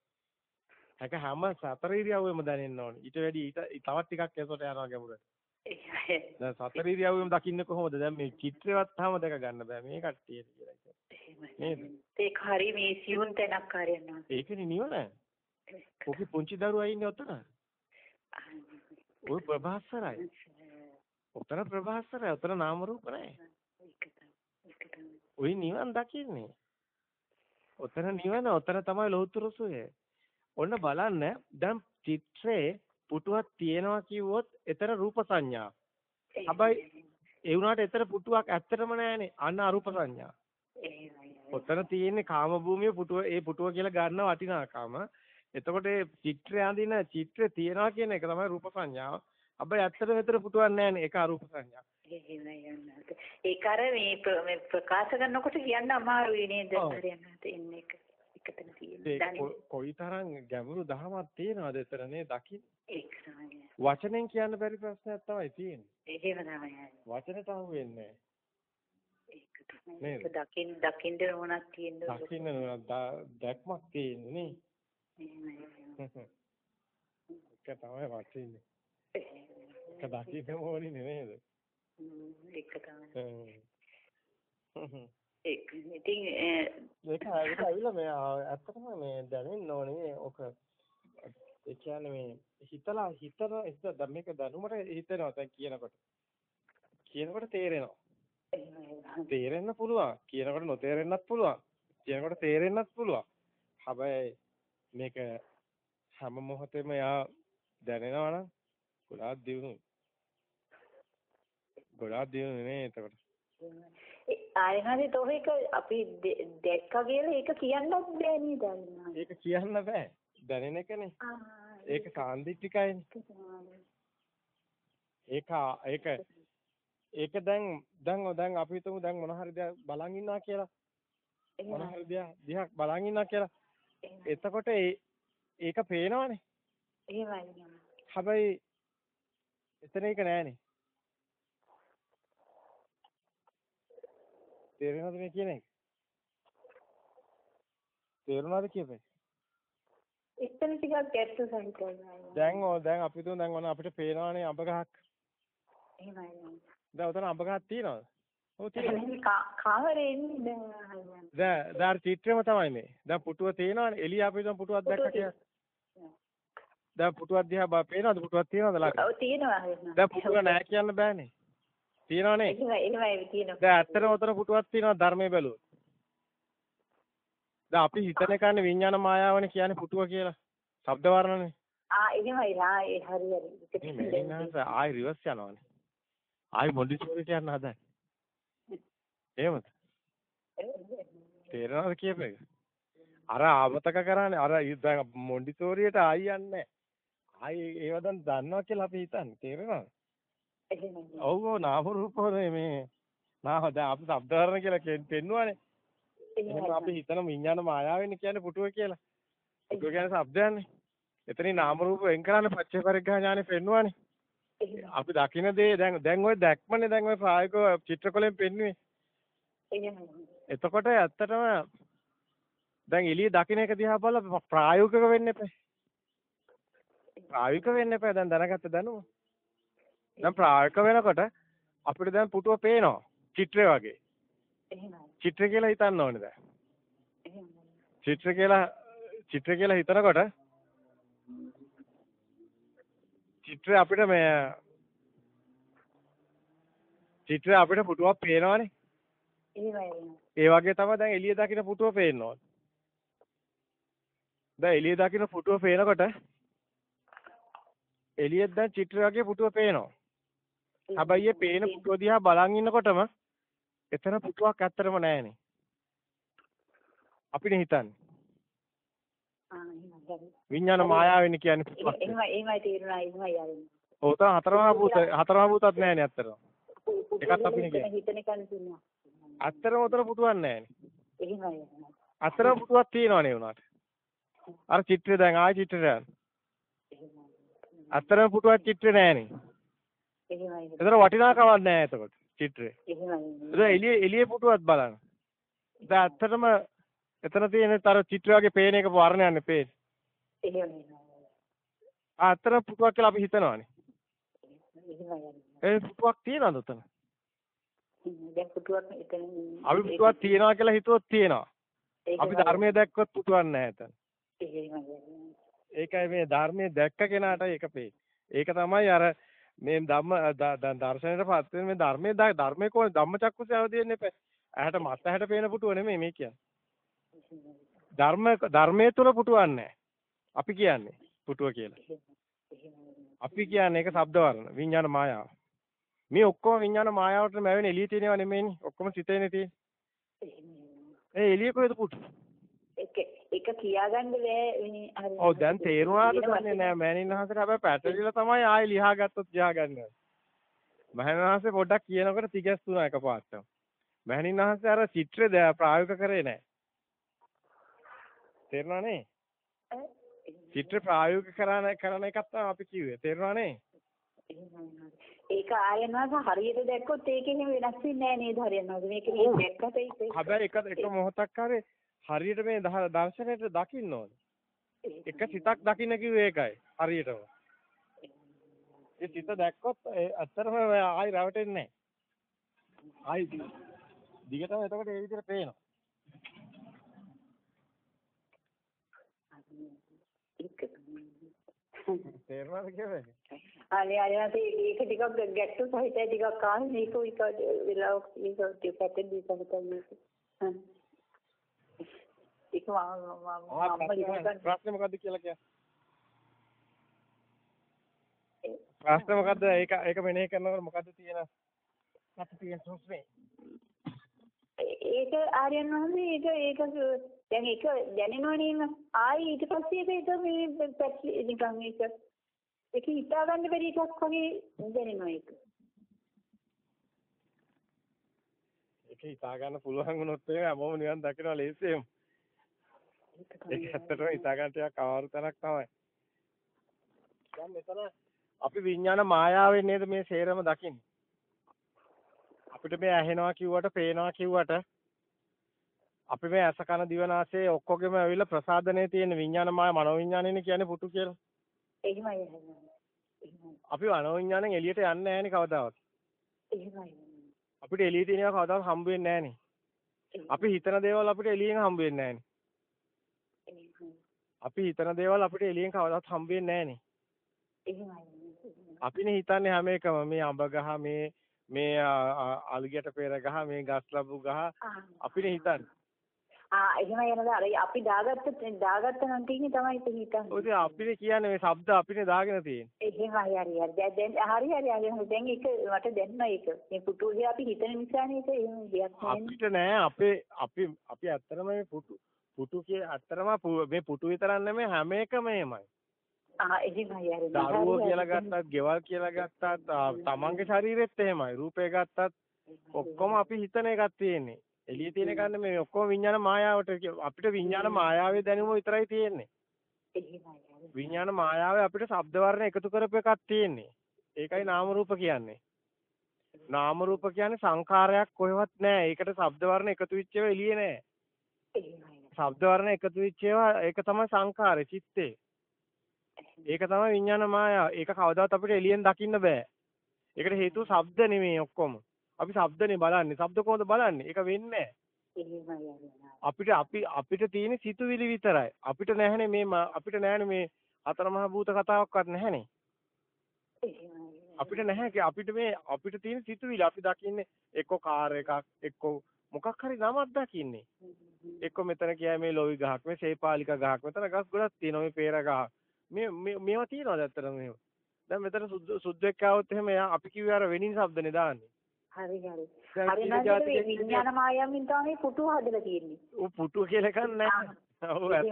ඒක හැම සතර ඉරියව්වෙම දැනෙන්න ඕනේ. ඊට වැඩි ඊට තවත් ටිකක් එසොට යනවා ගැඹුරට. දැන් සතර ඉරියව්වෙම දකින්න කොහොමද? දැන් මේ චිත්‍රවත් තාම දැක ගන්න බෑ මේ කට්ටියට කියලා නේද? ඒක හරි මේ සියුම් තැනක් කාර්යනවා. ඒකනේ නිවන. ඔකේ පුංචි දරුවා ඉන්නේ ඔතන. ඔය ප්‍රභාස්වරයි. ඔතන ප්‍රභාස්වරයි. ඔතන නාම රූප නැහැ. ඔය නිවන් දකින්නේ. ඔතන නිවන ඔතන තමයි ලෞතර සෝය. ඔන්න බලන්න දැන් චිත්‍රේ පුටුවක් තියෙනවා කිව්වොත් එතන රූප සංඥා. හැබැයි ඒ වුණාට එතන පුටුවක් ඇත්තටම නැහැනේ. අන්න අරූප සංඥා. ඔතන තියෙන්නේ කාම භූමිය පුටුව ඒ පුටුව කියලා ගන්න වටිනාකම. එතකොට ඒ චිත්‍රය අඳින චිත්‍රය තියනවා කියන එක තමයි රූප සංඥාව. හැබැයි ඇත්තට මෙතන පුටුවක් නැහැනේ ඒක අරූප සංඥා. ඒක අර මේ ප්‍රකාශ කරනකොට කියන්න අමාරුයි නේද? හරියන්නත් එන්නේ එක. එකතන තියෙන්නේ. කොයිතරම් ගැඹුරු දහමක් තියෙනවද එතන නේ දකින්න. ඒක තමයි. වචනෙන් කියන්න බැරි ප්‍රශ්නයක් තමයි තියෙන්නේ. එහෙම තමයි. වචනට අහු වෙන්නේ ඒක තමයි. ඒක දකින්න දකින්න ඕනක් තියෙන්න. දකින්න දැක්මක් තියෙන්නේ නේ. ඒක තමයි වටින්නේ. ඒක දකින්න ඕනේ නේද? ඒක තමයි. ඒක ඉතින් ඒක ඒක ඇවිල්ලා මේ ඇත්තටම මේ දැනෙන්න ඕනේ ඔක ඒ කියන්නේ මේ හිතලා හිතන හිත මේක දැනුමට හිතෙනවා දැන් කියනකොට. කියනකොට තේරෙනවා. තේරෙන්න පුළුවන්. කියනකොට නොතේරෙන්නත් පුළුවන්. කියනකොට තේරෙන්නත් පුළුවන්. හැබැයි මේක හැම මොහොතෙම යා දැනෙනවා නම් ගොඩාක් දියුණු ගොඩාක් දියුණු නේ එතකොට. ආයෙහරි තෝහික අපි දැක්කා කියලා ඒක කියන්නත් බෑ නේද? ඒක කියන්න බෑ දැනෙන එකනේ ඒක සාන්දිටිකයිනේ ඒක ඒක ඒක දැන් දැන් දැන් අපි හිතමු දැන් මොන හරි දෙයක් බලන් ඉන්නවා කියලා මොන හරි දෙයක් දිහා බලන් ඉන්නවා කියලා එතකොට ඒක පේනවනේ. එහෙමයි. හැබැයි එතන ඒක නෑනේ. තේරෙනවද මේ කියන එක? තේරුණාද කියපේ? එතන ටිකක් ගැට්ටු සහිතයි. දැන් ඕ දැන් අපි තුන් දැන් ඔන්න අපිට පේනවනේ අඹ ගහක්. එහෙමයි. දැන් උතන අඹ ගහක් තියෙනවද? ඔව් තියෙනවා. කාමරේ ඉන්නේ දැන්. දැන් දැන් චිත්‍රෙම තමයි මේ. දැන් පුටුව තියෙනවනේ. එළිය අපි දැන් පුටුවක් දැක්ක කියලා. දැන් පුටුවක් දිහා බා පේනවද පුටුවක් තියෙනවද ළඟ? ඔව් තියෙනවා. දැන් පුටුව නැහැ කියන්න බෑනේ. තියෙනවනේ. එහෙමයි එහෙමයි තියෙනවා. දැන් ඇත්තටම උතන පුටුවක් තියෙනවා ධර්මයේ බැලුවොත්. දැන් අපි හිතන එකනේ විඥාන මායාවනේ කියන්නේ පුටුව කියලා. ශබ්ද වර්ණනේ. ආ එහෙමයි ආ ඒ හරි හරි. ආයි රිවර්ස් යනවානේ. ආයි මොන්ඩිසෝරිට යන්න හදන්නේ. එහෙමද? තේරෙනවද කියප එක? අර ආමතක කරන්නේ අර දැන් මොන්ඩිසෝරියට ආයි යන්නේ ආයි ඒව දැන් දන්නවා කියලා අපි හිතන්නේ තේරෙනවද? ඔව් ඔව් නාම රූප මේ නාම දැන් අපි શબ્දවර්ණ කියලා පෙන්නුවානේ. එහෙනම් අපි හිතන විඤ්ඤාණ මායාවෙන් කියන්නේ පුටුව කියලා. පුටුව කියන්නේ શબ્දයන්නේ. එතනින් නාම රූප වෙන් කරන්නේ පච්චේපරිග්‍රහ ඥානෙ පෙන්නුවානේ. අපි දකින දේ දැන් දැන් ওই දැක්මනේ දැන් ওই ප්‍රායෝගික චිත්‍රකලෙන් පෙන්නුවේ. එතකොට ඇත්තටම දැන් එළිය දකින එක දිහා බලලා ප්‍රායෝගික වෙන්න එපා. ප්‍රායෝගික වෙන්න එපා දැන් දැනගත්ත දැනුම. දැන් ප්‍රායෝගික වෙනකොට අපිට දැන් පුටුව පේනවා චිත්‍රය වගේ. එහෙමයි. චිත්‍ර කියලා හිතන්න ඕනේ දැන්. චිත්‍ර කියලා චිත්‍ර කියලා හිතනකොට චිත්‍රය අපිට මේ චිත්‍රය අපිට පුටුවක් පේනවනේ. ඒ වගේ තමයි දැන් එළිය දකින්න පුටුව ඕනේ. දැන් එළිය දකින්න පුටුව පේනකොට එළියෙත් දැන් චිත්‍ර වගේ පුටුව පේනවා. හැබැයි මේ පේන පුටුව දිහා බලන් ඉන්නකොටම එතන පුටුවක් ඇත්තටම නැහැනේ. අපිනේ හිතන්නේ. විඥාන මායාවෙන්නේ කියන්නේ පුටුවක්. එහෙමයි එහෙමයි තේරුණා එහෙමයි ආරෙන්න. ඔව් තව හතරමහා භූත හතරමහා භූතත් නැහැනේ ඇත්තටම. එකක් අපිනේ කියන්නේ. හිතන එකනේ තුනවා. ඇත්තටම උතර පුටුවක් නැහැනේ. එහෙමයි. ඇත්තටම පුටුවක් තියෙනවනේ උනාට. අර චිත්‍රය දැන් ආයි චිත්‍රය යන. ඇත්තටම පුටුවක් චිත්‍රේ නැහැනේ. එහෙමයි. ඒතර වටිනාකමක් නැහැ එතකොට චිත්‍රේ. එහෙමයි. එළිය එළිය පුටුවක් බලන්න. දැන් ඇත්තටම එතන තියෙන තර චිත්‍ර වගේ පේන එක වර්ණයන්නේ පේන්නේ. එහෙමයි. ඇත්තටම පුටුවක් කියලා අපි හිතනවානේ. ඒ පුටුවක් තියනවද උතන? දැන් පුටුවක් එතන අපි පුටුවක් තියනවා කියලා හිතුවොත් තියෙනවා. අපි ධර්මයේ දැක්කොත් පුටුවක් නැහැ එතන. ඒකයි මේ ධර්මයේ දැක්ක කෙනාට ඒක පේ. ඒක තමයි අර මේ ධම්ම දර්ශනයටපත් වෙන මේ ධර්මයේ ධර්මයේ කොහොමද ධම්මචක්කුසේ අවදීන්නේ. ඇහැට මත් ඇහැට පේන පුටුව නෙමෙයි මේ කියන්නේ. ධර්ම ධර්මයේ තුල පුටුවක් නැහැ. අපි කියන්නේ පුටුව කියලා. අපි කියන්නේ ඒක ශබ්ද වර්ණ විඥාන මායාව. මේ ඔක්කොම විඥාන මායාවට මැවෙන එළිය තියෙනව නෙමෙයිනේ. ඔක්කොම සිතේනේ තියෙන්නේ. ඒ එළිය කොහෙද පුටුව? එක එක කියාගන්න බෑ ඔව් දැන් තේරුණාද දන්නේ නැහැ මෑණින් වහන්සේට හැබැයි පැටලිලා තමයි ආයෙ ලියා ගත්තොත් ලියා ගන්න. මෑණින් වහන්සේ පොඩ්ඩක් කියනකොට තිගැස්සුණා එකපාරටම. මෑණින් වහන්සේ අර චිත්‍රය ප්‍රායෝගික කරේ නේ? චිත්‍ර ප්‍රායෝගික කරන කරන එකක් තමයි අපි කිව්වේ. තේරුණා නේ? ඒක ආයනවාස හරියට දැක්කොත් ඒකෙන් වෙනස් වෙන්නේ නැහැ නේද හරියනවාස මේක මේ දැක්කට ඒක හැබැයි එක එක මොහොතක් හරි හරියට මේ දර්ශනයට දකින්න ඕනේ. එක සිතක් දකින්න කිව්වේ ඒකයි හරියටම. ඒ සිත දැක්කොත් ඇත්තටම ආයි රැවටෙන්නේ නැහැ. ආයි දිගටම එතකොට ඒ විදිහට පේනවා. තේරුණාද කියන්නේ? අනේ අයත් ඒක ටිකක් ගැට්ටු සහිතයි ටිකක් ආන්නේ මේක වික වෙලාවක් ඒක ටිකක් දීපන් තමයි. ඒක මම ප්‍රශ්නේ මොකද්ද කියලා කියන්නේ? ප්‍රශ්නේ මොකද්ද? ඒක ඒක මෙනෙහි කරනකොට මොකද්ද තියෙන? සතු තියෙන සුස්මේ. ඒක ආර්යයන් වහන්සේ ඒක ඒක දැන් ඒක දැනෙනවනේ ආයි ඊට පස්සේ ඒක මේ පැටලි නිකන් ඒක ඒක හිතා ගන්න බැරි එකක් වගේ දැනෙනවා ඒක. ඒක හිතා ගන්න පුළුවන් වුණොත් එහෙම හැමෝම නිවන් දකිනවා ලේසියෙන්. ඒක ඇත්තටම හිතා ගන්න ටිකක් අමාරු තැනක් තමයි. දැන් මෙතන අපි විඥාන මායාවෙන් නේද මේ සේරම දකින්නේ. අපිට මේ ඇහෙනවා කිව්වට, පේනවා කිව්වට අපි මේ ඇස කන දිව නාසය ඔක්කොගෙම ඇවිල්ලා ප්‍රසාදනයේ තියෙන විඥාන මාය මනෝවිඥානයනේ කියන්නේ පුතු කියලා. එහෙමයි අපි මනෝවිඥාණයෙන් එළියට යන්නේ නැහැනේ කවදාවත්. එහෙමයි. අපිට එළියේ තියෙනවා කවදාවත් හම්බ වෙන්නේ නැහැනේ. අපි හිතන දේවල් අපිට එළියෙන් හම්බ වෙන්නේ නැහැනේ. අපි හිතන දේවල් අපිට එළියෙන් කවදාවත් හම්බ වෙන්නේ. අපිනේ හිතන්නේ හැම එකම මේ අඹ ගහ මේ මේ අලුගැට පෙර ගහ මේ ගස් ලැබු ගහ අපිනේ හිතන්නේ. ආ එහෙම යනද අර අපි දාගත්ත දාගත්ත නම් තියෙන්නේ තමයි හිතන්නේ. ඔය ඉතින් අපිනේ කියන්නේ මේ ශබ්ද අපිනේ දාගෙන තියෙන්නේ. එහෙම හරි හරි. දැන් හරි හරි හරි. දැන් ඒක මට දැනුණා ඒක. මේ පුටුවේ අපි හිතන නිසානේ ඒක එහෙම දෙයක් නෑ. අපිට නෑ අපේ අපි අපි ඇත්තටම මේ පුටු පුටු කිය ඇත්තටම පු- මේ පුටු විතරක් නෙමෙයි හැම එකම එහෙමයි. ආ එහෙම හරි හරි. දරුවෝ කියලා ගත්තත්, ගෙවල් කියලා ගත්තත්, තමන්ගේ ශරීරෙත් එහෙමයි. රූපේ ගත්තත් ඔක්කොම අපි හිතන එකක් තියෙන්නේ. එළියේ තියෙන එකක් නෙමෙයි ඔක්කොම විඤ්ඤාණ මායාවට අපිට විඤ්ඤාණ මායාවේ දැනුම විතරයි තියෙන්නේ. එහෙමයි. විඤ්ඤාණ මායාවේ අපිට ශබ්ද වර්ණ එකතු කරපු එකක් තියෙන්නේ. ඒකයි නාම රූප කියන්නේ. නාම රූප කියන්නේ සංඛාරයක් කොහෙවත් නැහැ. ඒකට ශබ්ද වර්ණ එකතු වෙච්ච ඒවා එළියේ නැහැ. එහෙමයි. ශබ්ද වර්ණ එකතු වෙච්ච ඒවා ඒක තමයි සංඛාරේ චිත්තේ. ඒක තමයි විඤ්ඤාණ මායාව. ඒක කවදාවත් අපිට එළියෙන් දකින්න බෑ. ඒකට හේතුව ශබ්ද නෙමෙයි ඔක්කොම. අපි ශබ්දනේ බලන්නේ. ශබ්ද කොහොමද බලන්නේ? ඒක වෙන්නේ එහෙමයි හරි. අපිට අපි අපිට තියෙන සිතුවිලි විතරයි. අපිට නැහැනේ මේ ම- අපිට නැහැනේ මේ අතරමහා භූත කතාවක්වත් නැහැනේ. එහෙමයි. අපිට නැහැ කිය- අපිට මේ අපිට තියෙන සිතුවිලි අපි දකින්නේ එක්ක කාර් එකක් එක්ක මොකක් හරි නමක් දකින්නේ. එක්ක මෙතන කියයි මේ ලොවි ගහක් මේ සේපාලික ගහක් මෙතන ගස් ගොඩක් තියෙනවා මේ පේර ගහ. මේ මේවා තියෙනවද ඇත්තටම මේව? දැන් මෙතන සුදු සුද්දෙක් ආවොත් එහෙම අපි කිව්වේ අර වෙනින් શબ્දනේ දාන්නේ. හරි හරි. හරි නේද විඥාන මායාවෙන් තමයි පුටුව හදලා තියෙන්නේ. ඌ පුටුව කියලා එකක් නැහැ. ඔව් ඇත්ත.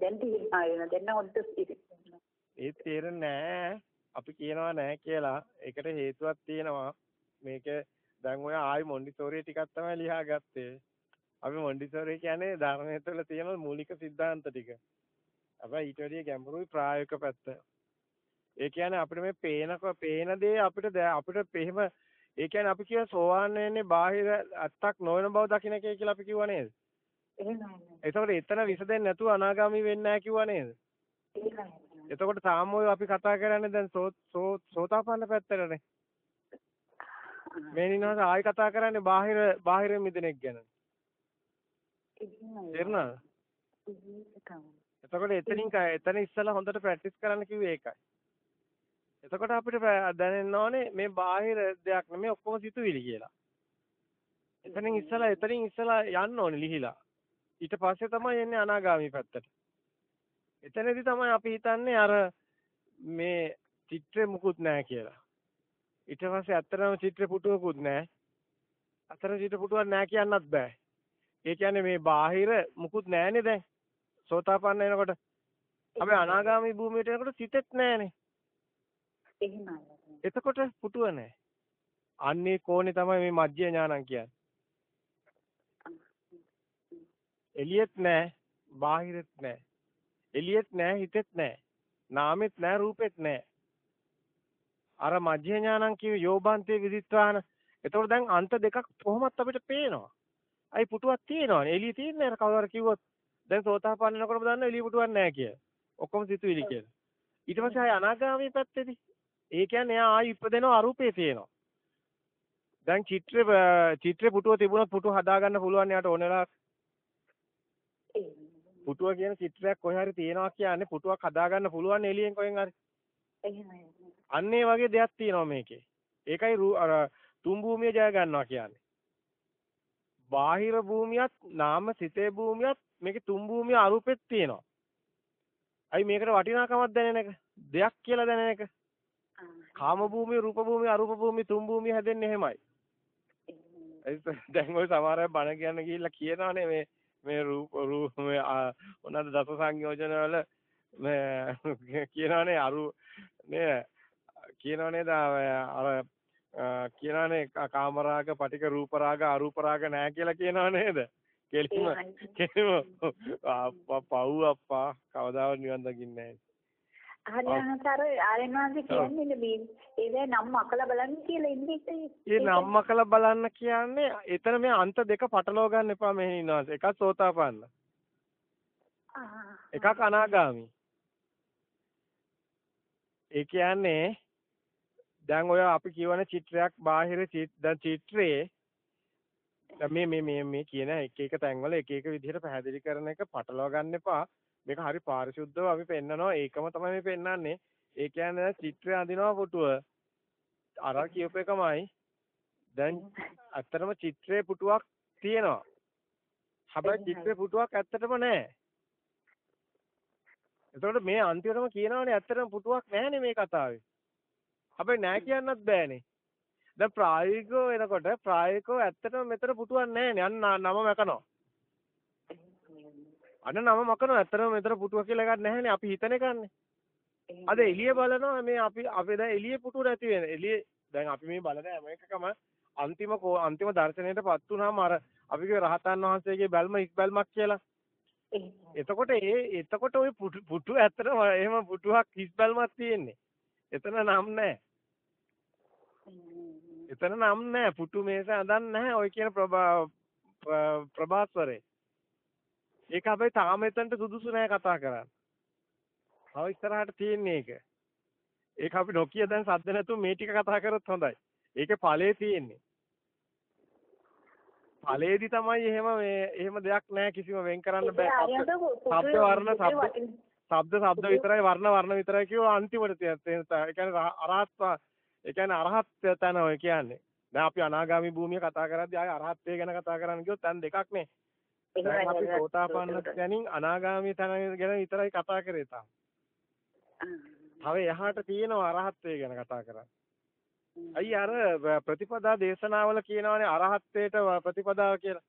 දැන් තේරෙනවා වෙනවා. දැන් හොද්ද. ඒ තේරෙන්නේ නැහැ. අපි කියනවා නැහැ කියලා. ඒකට හේතුවක් තියෙනවා. මේක දැන් ඔය ආයි මොන්ඩිසෝරිය ටිකක් තමයි ලියා ගත්තේ. අපි මොන්ඩිසෝරිය කියන්නේ ධර්මයේ තුළ තියෙන මූලික સિદ્ધාන්ත ටික. හැබැයි ඊට වැඩිය ගැඹුරුයි ප්‍රායෝගික පැත්ත. ඒ කියන්නේ අපිට මේ පේනක පේන දේ අපිට අපිට එහෙම ඒ කියන්නේ අපි කියන සෝවාන් වෙන්නේ බාහිර අත්තක් නොවන බව දකින්න එකේ කියලා අපි කිව්වා නේද? එහෙමයි. ඒතකොට එතන විසඳෙන්නේ නැතුව අනාගාමී වෙන්නේ නැහැ කිව්වා නේද? එහෙමයි. එතකොට සාමෝය අපි කතා කරන්නේ දැන් සෝතාපන්න පැත්තටනේ. මේ නිනහස ආයි කතා කරන්නේ බාහිර බාහිර මිදෙනෙක් ගැන. තේරුණාද? එතකොට එතනින් එතන ඉස්සලා හොඳට ප්‍රැක්ටිස් කරන්න කිව්වේ ඒකයි. එතකොට අපිට දැනෙන්න ඕනේ මේ බාහිර දෙයක් නෙමෙයි ඔක්කොම සිතුවිලි කියලා. එතනින් ඉස්සලා එතනින් ඉස්සලා යන්න ඕනේ ලිහිලා. ඊට පස්සේ තමයි එන්නේ අනාගාමී පැත්තට. එතනදී තමයි අපි හිතන්නේ අර මේ චිත්‍රේ මුකුත් නැහැ කියලා. ඊට පස්සේ ඇත්තටම චිත්‍ර පුටුවකුත් නැහැ. අතර චිත්‍ර පුටුවක් නැහැ කියන්නත් බෑ. ඒ කියන්නේ මේ බාහිර මුකුත් නැහැනේ දැන්. සෝතාපන්න වෙනකොට අපි අනාගාමී භූමියට එනකොට සිතෙත් නැහැනේ. එහෙමයි. එතකොට පුටුව නැහැ. අන්නේ කෝණේ තමයි මේ මජ්ජේ ඥානං කියන්නේ. එළියෙත් නැහැ, බාහිරෙත් නැහැ. එළියෙත් නැහැ, හිතෙත් නැහැ. නාමෙත් නැහැ, රූපෙත් නැහැ. අර මජ්ජේ ඥානං කිය යෝබන්තේ විදිත්වාන. එතකොට දැන් අන්ත දෙකක් කොහොමත් අපිට පේනවා. අයි පුටුවක් තියෙනවානේ. එළිය තියෙන්නේ අර කවුරු හරි කිව්වොත් දැන් සෝතාපන්න වෙනකොටම දන්නවා එළිය පුටුවක් නැහැ කියලා. ඔක්කොම සිතුවිලි කියලා. ඊට පස්සේ ආය අනාගාමී පැත්තේදී ඒ කියන්නේ එයා ආයි ඉපදෙනවා අරූපේ තියෙනවා. දැන් චිත්‍රේ චිත්‍රේ පුටුව තිබුණොත් පුටුව හදාගන්න පුළුවන් යාට ඕන වෙලාවක. පුටුව කියන චිත්‍රයක් කොහේ හරි තියෙනවා කියන්නේ පුටුවක් හදාගන්න පුළුවන් එළියෙන් කොහෙන් හරි. අන්න ඒ වගේ දෙයක් තියෙනවා මේකේ. ඒකයි තුන් භූමිය ජය ගන්නවා කියන්නේ. බාහිර භූමියත් නාම සිතේ භූමියත් මේකේ තුන් භූමිය අරූපෙත් තියෙනවා. අයි මේකට වටිනාකමක් දැනෙන එක. දෙයක් කියලා දැනෙන එක. කාම භූමිය, රූප භූමිය, අරූප භූමිය, තුන් භූමිය හැදෙන්නේ එහෙමයි. දැන් ඔය සමහර අය බණ කියන්න ගිහිල්ලා කියනවානේ මේ මේ රූප රූප මේ මොනවාද දස සංයෝජන වල මේ කියනවානේ අරු නේ කියනවානේ අර ආ, කියනවානේ කාමරාග, පටික රූපරාග, අරූපරාග නැහැ කියලා කියනව නේද? කෙලිම කෙලිම අප්පා පව් අප්පා කවදාවත් නිවන් දකින්නේ නැහැ. හරියටම අර ආරෙන්වාන්සේ කියන්නේ මේ ඒ නම් අකලා බලන්න කියලා ඉන්නේ ඒ නම්මකල බලන්න කියන්නේ එතන මේ අන්ත දෙක පටලව ගන්න එපා මෙහෙ ඉන්නවා. එකක් සෝතාපන්න. එකක් අනාගාමි. ඒ කියන්නේ දැන් ඔය අපි කියවන චිත්‍රයක් බාහිර චිත් දැන් චිත්‍රයේ දැන් මේ මේ මේ මේ කියන එක එක තැන්වල එක එක විදිහට පැහැදිලි කරන එක පටලවා ගන්න එපා. මේක හරි පාරිශුද්ධව අපි පෙන්නනවා. ඒකම තමයි මේ පෙන්නන්නේ. ඒ කියන්නේ දැන් චිත්‍රය අඳිනවා පුටුව. අර කියප එකමයි. දැන් ඇත්තටම චිත්‍රයේ පුටුවක් තියෙනවා. හැබැයි චිත්‍රේ පුටුවක් ඇත්තටම නැහැ. එතකොට මේ අන්තිමටම කියනවනේ ඇත්තටම පුටුවක් නැහැනේ මේ කතාවේ. හැබැයි නැහැ කියන්නත් බෑනේ. දැන් ප්‍රායෝගිකව එනකොට ප්‍රායෝගිකව ඇත්තටම මෙතන පුටුවක් නැහැනේ. අන්න නම මකනවා. අන්න නම මකනවා. ඇත්තටම මෙතන පුටුව කියලා එකක් නැහැනේ. අපි හිතන එකන්නේ. අද එළිය බලනවා මේ අපි අපි දැන් එළියේ පුටුව නැති වෙන. එළියේ දැන් අපි මේ බලන හැම එකකම අන්තිම අන්තිම දර්ශනයටපත් වුණාම අර අපි කිය රහතන් වහන්සේගේ බැල්ම ඉස් බැල්මක් කියලා. එතකොට ඒ එතකොට ওই පුටු ඇත්තටම එහෙම පුටුවක් හිස් බැල්මක් තියෙන්නේ. එතන නම් නැහැ. එතන නම් නැහැ. පුටු මේස අඳන් නැහැ. ඔය කියන ප්‍රභාස්වරේ. ඒක හැබැයි තාම එතනට සුදුසු නැහැ කතා කරන්න. තව ඉස්සරහට තියෙන්නේ ඒක. ඒක අපි නොකිය දැන් සද්ද නැතුව මේ ටික කතා කරොත් හොඳයි. ඒකේ ඵලයේ තියෙන්නේ. ඵලයේදී තමයි එහෙම මේ එහෙම දෙයක් නැහැ කිසිම වෙන් කරන්න බෑ. ශබ්ද වර්ණ ශබ්ද ශබ්ද ශබ්ද විතරයි වර්ණ වර්ණ විතරයි කියව අන්තිමට තියෙන. ඒ කියන්නේ අරහත් ඒ කියන්නේ අරහත් තැන ඔය කියන්නේ. දැන් අපි අනාගාමි භූමිය කතා කරද්දී ආයේ අරහත්ත්වය ගැන කතා කරන්න ගියොත් දැන් දෙකක් නේ. දැන් අපි සෝතාපන්න තැනින් අනාගාමි තැන ගැන විතරයි කතා කරේ තාම. තව එහාට තියෙනවා අරහත්ත්වය ගැන කතා කරන්නේ. අයි අර ප්‍රතිපදා දේශනාවල කියනවානේ අරහත්ත්වයට ප්‍රතිපදාව කියලා.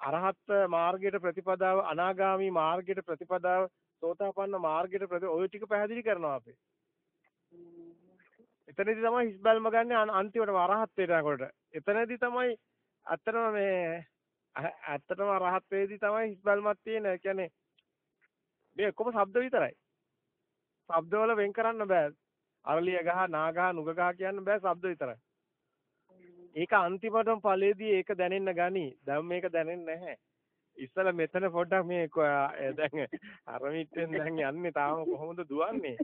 අරහත් මාර්ගයට ප්‍රතිපදාව අනාගාමි මාර්ගයට ප්‍රතිපදාව සෝතාපන්න මාර්ගයට ප්‍රති ඔය ටික පැහැදිලි කරනවා අපි. එතනදී තමයි හිස් බැල්ම ගන්න අන්තිමටම අරහත්ත්වයට යනකොට. එතනදී තමයි අත්‍තරම මේ ඇත්තටම අරහත් වේදී තමයි හිස් බැල්මක් තියෙන. ඒ කියන්නේ මේ ඔක්කොම ශබ්ද විතරයි. ශබ්දවල වෙන් කරන්න බෑ. අරලිය ගහ, නාගහ, නුග ගහ කියන්න බෑ ශබ්ද විතරයි. ඒක අන්තිමටම ඵලයේදී ඒක දැනෙන්න ගනි. දැන් මේක දැනෙන්නේ නැහැ. ඉස්සල මෙතන පොඩ්ඩක් මේ දැන් අරමිටෙන් දැන් යන්නේ තාම කොහොමද දුවන්නේ?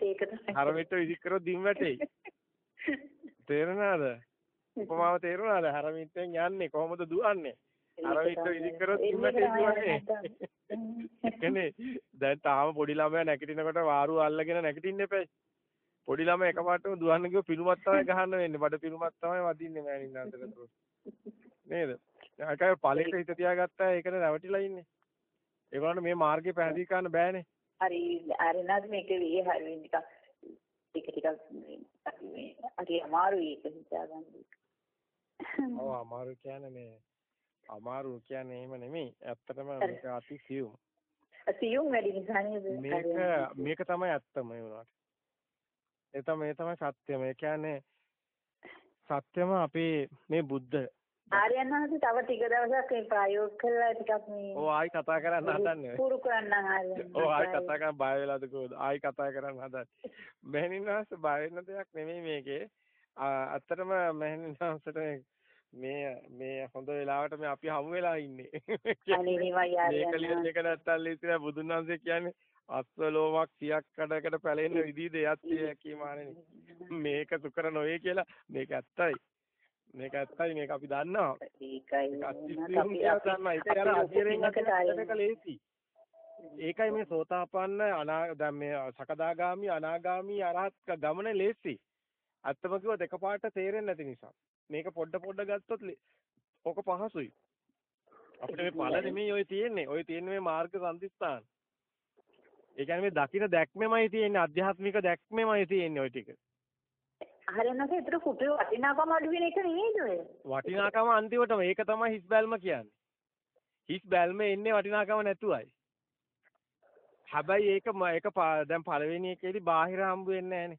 ඒක තමයි. අරමිට විසික් කරොත් දින් වැටෙයි. තේරෙනවද? උපමාව තේරුණාද? අරමිටෙන් යන්නේ කොහොමද දුවන්නේ? අරමිට විසික් කරොත් දින් දුවන්නේ. එනේ දැන් තාම පොඩි ළමයා නැගිටිනකොට වාරුව අල්ලගෙන නැගිටින්න එපා. පොඩි ළමයි එකපාරටම දුවන්න ගියෝ පිළුමක් තමයි ගහන්න වෙන්නේ. බඩ පිළුමක් තමයි වදින්නේ මෑණින් අතරට. නේද? ඒකයි ඵලෙට හිත තියාගත්තා ඒකට රැවටිලා ඉන්නේ. ඒගොල්ලන්ට මේ මාර්ගේ පැහැදිලි කරන්න බෑනේ. හරි අරනද මේක විය හරි නිකන් ටික ටික හරි අමාරුයි ඒක හිතාගන්න. ඔව් අමාරු කියන්නේ මේ අමාරු කියන්නේ එහෙම නෙමෙයි. ඇත්තටම මේක අති සියුම්. සියුම් වැඩි නිසා නේද? මේක මේක තමයි ඇත්තම ඒ වුණාට. ඒ තමයි තමයි සත්‍යම. ඒ කියන්නේ සත්‍යම අපේ මේ බුද්ධ ආර්යයන් වහන්සේ තව ටික දවසක් මේ ප්‍රයෝග කරලා ටිකක් මේ ඔව් ආයි කතා කරන්න හදන්නේ. පුරු කරන්න ආර්යයන්. ඔව් ආයි කතා කරන්න බය වෙලාද කොහොමද? ආයි කතා කරන්න හදන්නේ. මෙහෙණින් වහන්සේ බය වෙන දෙයක් නෙමෙයි මේකේ. ඇත්තටම මෙහෙණින් වහන්සේට මේ මේ හොඳ වෙලාවට මේ අපි හමු වෙලා ඉන්නේ. අනේ නෙවයි ආර්යයන්. මේක ලියන එක නැත්තම් බුදුන් වහන්සේ කියන්නේ අස්වලෝමක් 30ක් කඩකට පැලෙන්න විදිහද එයත් කීමානේ මේක සුකර නොවේ කියලා මේක ඇත්තයි. මේක ඇත්තයි මේක අපි දන්නවා. ඒකයි අපි දන්නවා. ඒක අර අධිරෙන් අතට ලේසි. ඒකයි මේ සෝතාපන්න අනා දැන් මේ සකදාගාමි අනාගාමි අරහත් ගමන ලේසි. අත්තම කිව්වොත් එකපාරට තේරෙන්නේ නැති නිසා. මේක පොඩ පොඩ ගත්තොත් ඕක පහසුයි. අපිට මේ ඵල නෙමෙයි ඔය තියෙන්නේ. ඔය තියෙන්නේ මේ මාර්ග සම්දිස්ථාන ඒ කියන්නේ මේ දකින දැක්මෙමයි තියෙන්නේ අධ්‍යාත්මික දැක්මෙමයි තියෙන්නේ ওই ටික. හරියනක ඒතර කුටුවේ වටිනාකම අඩු වෙන එක නෙවෙයිද ඔය? වටිනාකම අන්තිමටම ඒක තමයි හිස් බැල්ම කියන්නේ. හිස් බැල්ම එන්නේ වටිනාකම නැතුවයි. හැබැයි ඒක ඒක දැන් පළවෙනි එකේදී බාහිර හම්බ වෙන්නේ.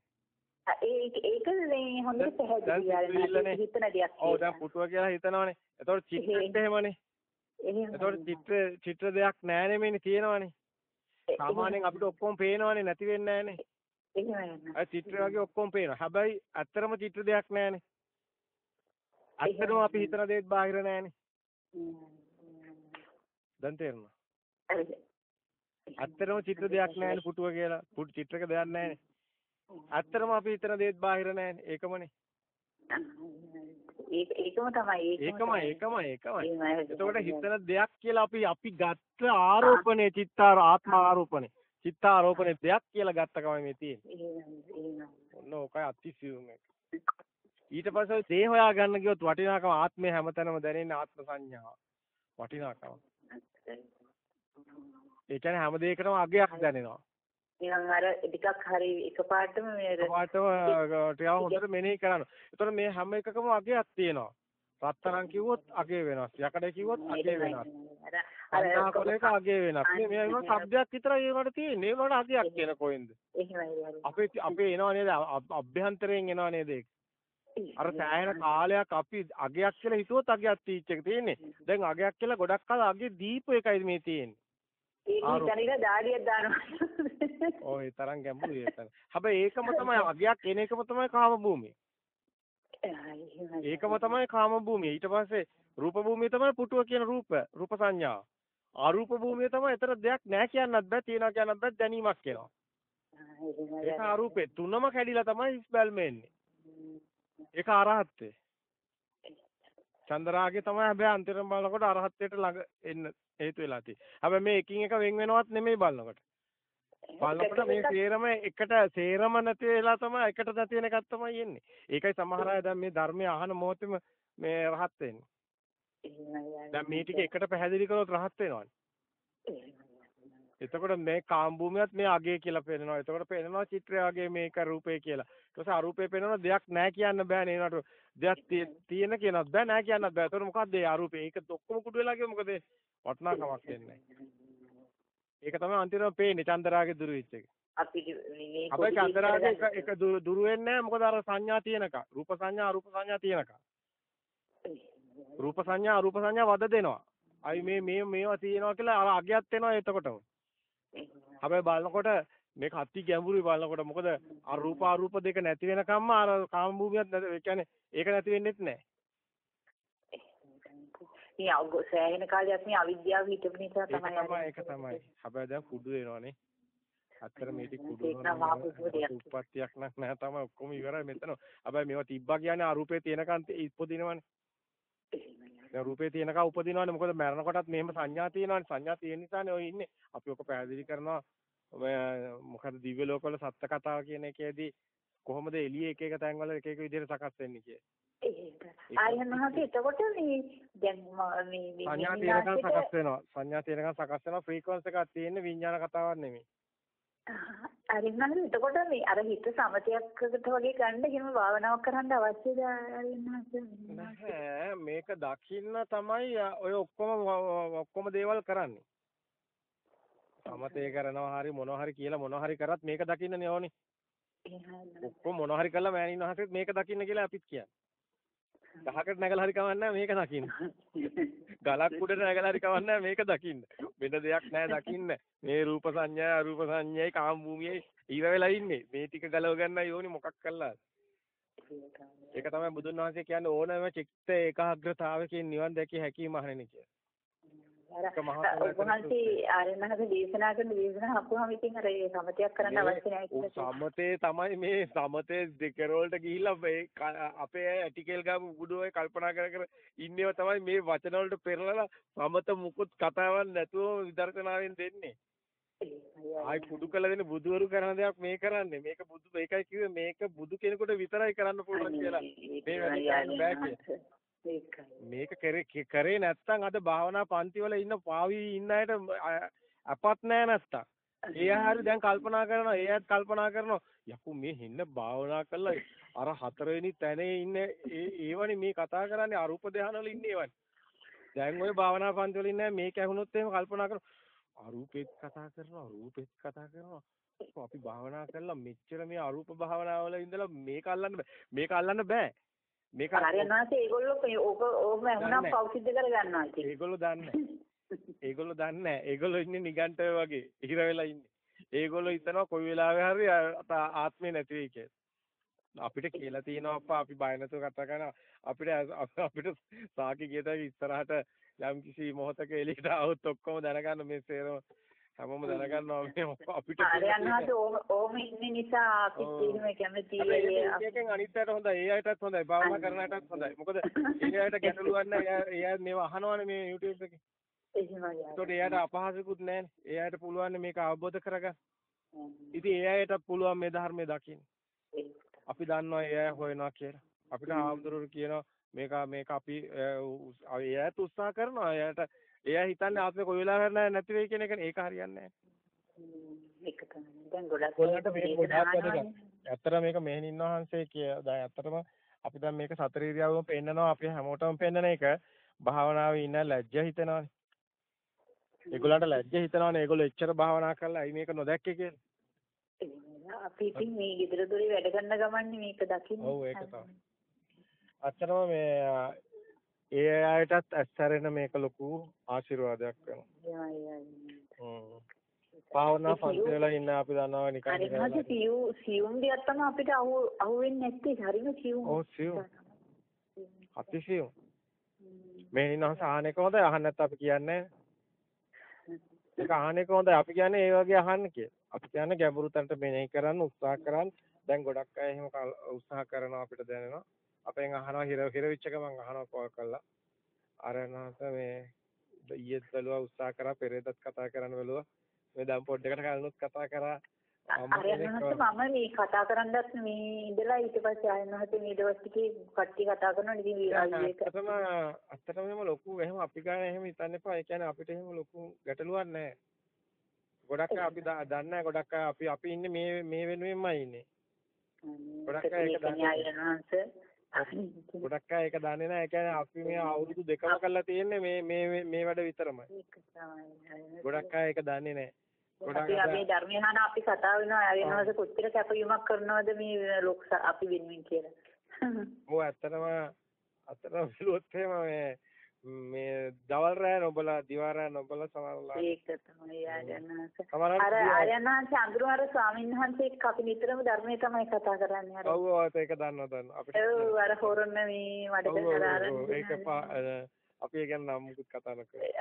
ඒක ඒක මේ හොඳට පැහැදිලි හිතන දෙයක්. ඔව් දැන් පුටුව කියලා හිතනවනේ. එතකොට චිත්‍රෙත් එහෙමනේ. එහෙම. එතකොට චිත්‍ර චිත්‍ර දෙයක් නැහැ නෙමෙයිනේ තියෙනවනේ. සාමාන්‍යයෙන් අපිට ඔක්කොම පේනවනේ නැති වෙන්නේ නැහනේ. චිත්‍ර වගේ ඔක්කොම පේනවා. හැබැයි ඇත්තරම චිත්‍ර දෙයක් නැහනේ. ඇත්තටම අපි හිතන දේත් බාහිර නැහනේ. දැන් තේරුණා. ඇත්තටම චිත්‍ර දෙයක් නැහනේ පුටුව කියලා. පුටු චිත්‍රක දෙයක් නැහනේ. ඇත්තටම අපි හිතන දේත් බාහිර නැහනේ. ඒකමනේ. ඒක ඒකම තමයි ඒකමයි ඒකමයි ඒකමයි එතකොට හිතන දෙයක් කියලා අපි අපි ගත්ත ආරෝපණය චිත්තාර ආත්ම ආරෝපණය. චිත්තාරෝපණය දෙයක් කියලා ගත්ත කමයි මේ තියෙන්නේ. ඔන්න ඕකයි අතිසියුම් එක. ඊට පස්සේ දේ හොයා ගන්න ගියොත් වටිනාකම ආත්මය හැමතැනම දැනෙන ආත්ම සංඥාව. වටිනාකම. ඒ කියන්නේ හැම දෙයකටම අගයක් දැනෙනවා. නිකන් අර ටිකක් හරි එකපාරටම මේ පාටම ටිකක් හොඳට මෙනෙහි කරන්න. ඒතකොට මේ හැම එකකම අගයක් තියෙනවා. රත්තරන් කිව්වොත් අගේ වෙනස්. යකඩ කිව්වොත් අගේ වෙනස්. අර කොලේක අගේ වෙනස්. මේ මේ වුණා શબ્දයක් විතරයි ඒවට තියෙන්නේ. ඒවට අගයක් කියන කොහෙන්ද? එහෙමයි අපේ අපේ එනවා නේද? අභ්‍යන්තරයෙන් එනවා නේද ඒක? අර සෑහෙන කාලයක් අපි අගයක් කියලා හිතුවොත් අගයක් තීච් එක තියෙන්නේ. දැන් අගයක් කියලා ගොඩක් කල අගේ දීප එකයි මේ තියෙන්නේ. දැනගෙන දාඩියක් දානවා. ඔය ඒ තරම් ගැඹුරුයි ඒක. හැබැයි ඒකම තමයි අගයක් එන එකම තමයි කාම භූමිය. ඒකම තමයි කාම භූමිය. ඊට පස්සේ රූප භූමිය තමයි පුටුව කියන රූප, රූප සංඥා. අරූප භූමිය තමයි එතන දෙයක් නැහැ කියන්නත් බෑ, තියනවා කියන්නත් බෑ, දැනීමක් එනවා. ඒක අරූපේ තුනම කැඩිලා තමයි බැල්ම එන්නේ. ඒක අරහත්ත්වේ. චන්දරාගේ තමයි හැබැයි අන්තිම බලනකොට අරහත්ත්වයට ළඟ එන්න හේතු වෙලා තියෙන්නේ. හැබැයි මේ එකින් එක වෙන් වෙනවත් නෙමෙයි බලනකොට. බලනකොට මේ සේරම එකට සේරම නැති වෙලා තමයි එකට නැති වෙන එකක් තමයි එන්නේ. ඒකයි සමහර අය දැන් මේ ධර්මය අහන මොහොතේම මේ රහත් වෙන්නේ. දැන් මේ ටික එකට පැහැදිලි කරොත් රහත් වෙනවනේ. එතකොට මේ කාම භූමියත් මේ අගය කියලා පේනවා. එතකොට පේනවා චිත්‍රය වගේ මේක රූපේ කියලා. ඊට පස්සේ අරූපේ පේනවා දෙයක් නැහැ කියන්න බෑ නේනට. දෙයක් තියෙන කියනත් බෑ නැහැ කියන්නත් බෑ. එතකොට මොකද්ද ඒ අරූපේ? ඒක ඔක්කොම කුඩු වෙලා ගිය මොකද වටිනාකමක් එන්නේ ඒක තමයි අන්තිමට පේන්නේ චන්දරාගේ දුරු වෙච්ච එක. අපි මේ අපේ චන්දරාගේ එක එක දුරු වෙන්නේ නැහැ මොකද අර සංඥා තියෙනකම්. රූප සංඥා අරූප සංඥා තියෙනකම්. රූප සංඥා අරූප සංඥා වද දෙනවා. අයි මේ මේ මේවා තියෙනවා කියලා අර අගයත් එනවා එතකොටම. හැබැයි බලනකොට මේක අති ගැඹුරුයි බලනකොට මොකද අරූප අරූප දෙක නැති වෙනකම්ම අර කාම භූමියත් නැති ඒ කියන්නේ ඒක නැති වෙන්නෙත් නැහැ. මේ අවුග සෑහෙන කාලයක් මේ අවිද්‍යාව හිටපු නිසා තමයි ඒක තමයි. හැබැයි දැන් කුඩු වෙනවනේ. අත්තර මේ ටික කුඩු වෙනවා. උප්පත්තියක් නෑ තමයි ඔක්කොම ඉවරයි මෙතන. හැබැයි මේවා තිබ්බා කියන්නේ අරූපේ තියෙනකන් ඉපදිනවනේ. දැන් රූපේ තියෙනකන් උපදිනවනේ මොකද මරණකොටත් මෙහෙම සංඥා තියෙනවනේ. සංඥා තියෙන නිසානේ ඔය ඉන්නේ. අපි ඔක පැහැදිලි කරනවා. මොකද දිව්‍ය ලෝකවල සත්‍ය කතාව කියන එකේදී කොහොමද එළියේ එක එක තැන්වල එක එක විදිහට සකස් වෙන්නේ කියේ. ආයන මහත්තයා එතකොට මේ දැන් මේ සංඥා තියෙනකන් සකස් වෙනවා. සංඥා තියෙනකන් සකස් වෙනවා. ෆ්‍රීකවන්ස් එකක් තියෙන්නේ විඥාන කතාවක් නෙමෙයි. අරින්නන් එතකොට මේ අර හිත සමතයක්කට වගේ ගන්න එහෙම භාවනාවක් කරන්න අවශ්‍යද නැහැ මේක දකින්න තමයි ඔය ඔක්කොම ඔක්කොම දේවල් කරන්නේ. සමතේ කරනවා හරි මොනවා හරි කියලා මොනවා හරි කරත් මේක දකින්නනේ ඕනේ. ඔක්කොම මොනවා හරි කළා මෑණින් වහන්සේත් මේක දකින්න කියලා අපිත් කියන්නේ. ගහකට නැගලා හරි කවන්නේ මේක දකින්න. ගලක් උඩට නැගලා හරි කවන්නේ මේක දකින්න. වෙන දෙයක් නැහැ දකින්න. මේ රූප සංඥා අරූප සංඥායි කාම භූමියයි ඊර වෙලා ඉන්නේ. මේ ටික ගලව ගන්නයි ඕනි මොකක් කළාද? ඒක තමයි බුදුන් වහන්සේ කියන්නේ ඕනෑම චිත්ත ඒකාග්‍රතාවකින් නිවන් දැකිය හැකි මහණෙනි කියලා. උන්වහන්සේ ආරණහක දේශනා කරන දේශනා අපුවම ඉතින් අර ඒ සමතයක් කරන්න අවශ්‍ය නැහැ කියලා. සමතේ තමයි මේ සමතේ දෙකරවලට ගිහිල්ලා මේ අපේ ඇටිකල් ගාපු බුදුෝය කල්පනා කර කර ඉන්නේව තමයි මේ වචන වලට පෙරලලා සමත මුකුත් කතාවක් නැතුව විදර්ශනාවෙන් දෙන්නේ. ආයි පුදු කළ දෙන බුදුවරු කරන දෙයක් මේ කරන්නේ. මේක බුදු ඒකයි කිව්වේ මේක බුදු කෙනෙකුට විතරයි කරන්න පුළුවන් කියලා. මේ වැඩි කරන්න බෑ කියලා. මේක කරේ කරේ නැත්තම් අද භාවනා පන්ති වල ඉන්න පාවි ඉන්න අයට අපත් නෑ නැත්තම්. ඒ හරි දැන් කල්පනා කරනවා ඒ අයත් කල්පනා කරනවා යකු මේ හින්න භාවනා කළා අර හතරවෙනි තැනේ ඉන්න ඒ ඒවනේ මේ කතා කරන්නේ අරූප ධානය වල ඉන්නේ ඒවනේ. දැන් ওই භාවනා පන්ති වල ඉන්නේ මේක ඇහුනොත් එහෙම කල්පනා කරනවා අරූපෙත් කතා කරනවා රූපෙත් කතා කරනවා අපි භාවනා කළා මෙච්චර මේ අරූප භාවනාවල ඉඳලා මේක අල්ලන්න බෑ මේක අල්ලන්න බෑ මේක ආර්යනාථ ඒගොල්ලෝ ඕක ඕක වුණා පෞසිද්ධ කර ගන්නවා ඉතින්. ඒගොල්ලෝ දන්නේ ඒගොල්ලෝ දන්නේ ඒගොල්ලෝ ඉන්නේ නිගන්ඨය වගේ ඉහිර වෙලා ඉන්නේ. ඒගොල්ලෝ හිතනවා කොයි වෙලාවෙ හරි ආත්මේ නැති වෙයි කියලා. අපිට කියලා තියෙනවා අප්පා අපි බය නැතුව කතා කරනවා අපිට අපිට සාකි කියතයි ඉස්සරහට යම් කිසි මොහතක එළියට આવොත් ඔක්කොම දැනගන්න මේ සේරම හැමෝම දැනගන්නවා මේ අපිට ආරයන්හත් ඕම ඉන්නේ නිසා අපිත් එහෙම කැමති ඒකෙන් අනිත් අයට හොඳයි ඒ අයටත් හොඳයි භාවනා කරන අයටත් හොඳයි. මොකද ඒ අයට ගැටලුවක් නැහැ. ඒ අය මේව අහනවනේ මේ YouTube එකේ. එහෙමයි ඒකට එයාට අපහසුකුත් නැහැ ඒ අයට පුළුවන් මේක අවබෝධ කරගන්න. ඉතින් ඒ අයට පුළුවන් මේ ධර්මයේ දකින්න. අපි දන්නවා ඒ අය හොයනවා කියලා. අපිට ආම්දුරු කියනවා මේක මේක අපි එයාට උත්සාහ කරනවා. එයාට එයා හිතන්නේ ආත්මේ කොයි වෙලාවකට නැති වෙයි කියන එක ඒක හරියන්නේ නැහැ. ඒක තමයි. දැන් ගොඩක්. ඇත්තට මේක මෙහෙණින් වහන්සේ කිය දැන් ඇත්තටම අපි දැන් මේක සතර ඉරියව්වම පෙන්නනවා අපි හැමෝටම පෙන්නන එක භාවනාවේ ඉන්න ලැජ්ජ හිතෙනවානේ. ඒගොල්ලන්ට ලැජ්ජ හිතනවානේ ඒගොල්ලෝ එච්චර භාවනා කරලා අයි මේක නොදැක්කේ කියලා. අපි ඉතින් මේ ගෙදර දොරේ වැඩ කරන ගමන්නේ මේක දකින්නේ. ඔව් ඒක තමයි. අත්‍තරම මේ ඒ අයටත් ඇස්සරෙන මේක ලොකු ආශිර්වාදයක් වෙනවා. භාවනා පන්තිවල ඉන්න අපි දන්නවා නිකන් හරිම සියු සියුම් දෙයක් තමයි අපිට අහු අහු වෙන්නේ නැත්තේ හරිම සියුම්. ඔව් සියුම්. අතිසියුම්. මේ නිනහස අහන එක හොඳයි අහන්න නැත්නම් අපි කියන්නේ ඒක අහන එක හොඳයි අපි කියන්නේ ඒ වගේ අහන්න කියලා. අපි කියන්නේ ගැඹුරු තැනට මෙනෙහි කරන්න උත්සාහ කරන්න. දැන් ගොඩක් අය එහෙම උත්සාහ කරනවා අපිට දැනෙනවා. අපෙන් අහනවා හිර හිරවිච්ච ගමන් අහනවා කෝල් කරලා. අර නැහස මේ ඊයේත් බැලුවා උත්සාහ කරා පෙරේදත් කතා කරන්න බැලුවා. මේ දැන් පොඩ්ඩකට කලිනුත් කතා කරා. මම මේ කතා කරන්නත් මේ ඉඳලා ඊට පස්සේ ආයනහත් මේ දවස් ටිකේ කට්ටිය කතා කරනවා ඉතින් විරාජි එක අත්තම අත්තම එහෙම ලොකු එහෙම අපි ගන්න එහෙම හිතන්න එපා. ඒ කියන්නේ අපිට එහෙම ලොකු ගැටලුවක් නැහැ. ගොඩක් අපි දන්නේ ගොඩක් අපි අපි ඉන්නේ මේ මේ වෙනුවෙන්මයි ඉන්නේ. ගොඩක් අය ඒක දන්නේ ගොඩක් අය ඒක දන්නේ නැහැ. ඒ කියන්නේ අපි මේ අවුරුදු දෙකම කරලා තියෙන්නේ මේ මේ මේ වැඩ විතරමයි. ගොඩක් අය ඒක දන්නේ නැහැ. අපි අපි ධර්මය අහන අපි කතා වෙනවා ආයෙනවද කොච්චර කැපවීමක් කරනවද මේ ලොක් අපි වෙනුවෙන් කියලා. ඔව් ඇත්තටම අතන බැලුවොත් එහෙම මේ මේ දවල් රෑ නොබලා දිවා රෑ නොබලා සමහරවල් ඒක තමයි ආයනහස. අර ආයනහස අඳුරවර ස්වාමීන් වහන්සේ එක්ක අපි නිතරම ධර්මයේ තමයි කතා කරන්නේ අර. ඔව් ඔව් ඒක දන්නවා දන්නවා අපිට. ඔව් අර හොරන්න මේ වඩ කරලා ඒක අපි ඒ ගැන නම් මුකුත් කතා නොකරේ.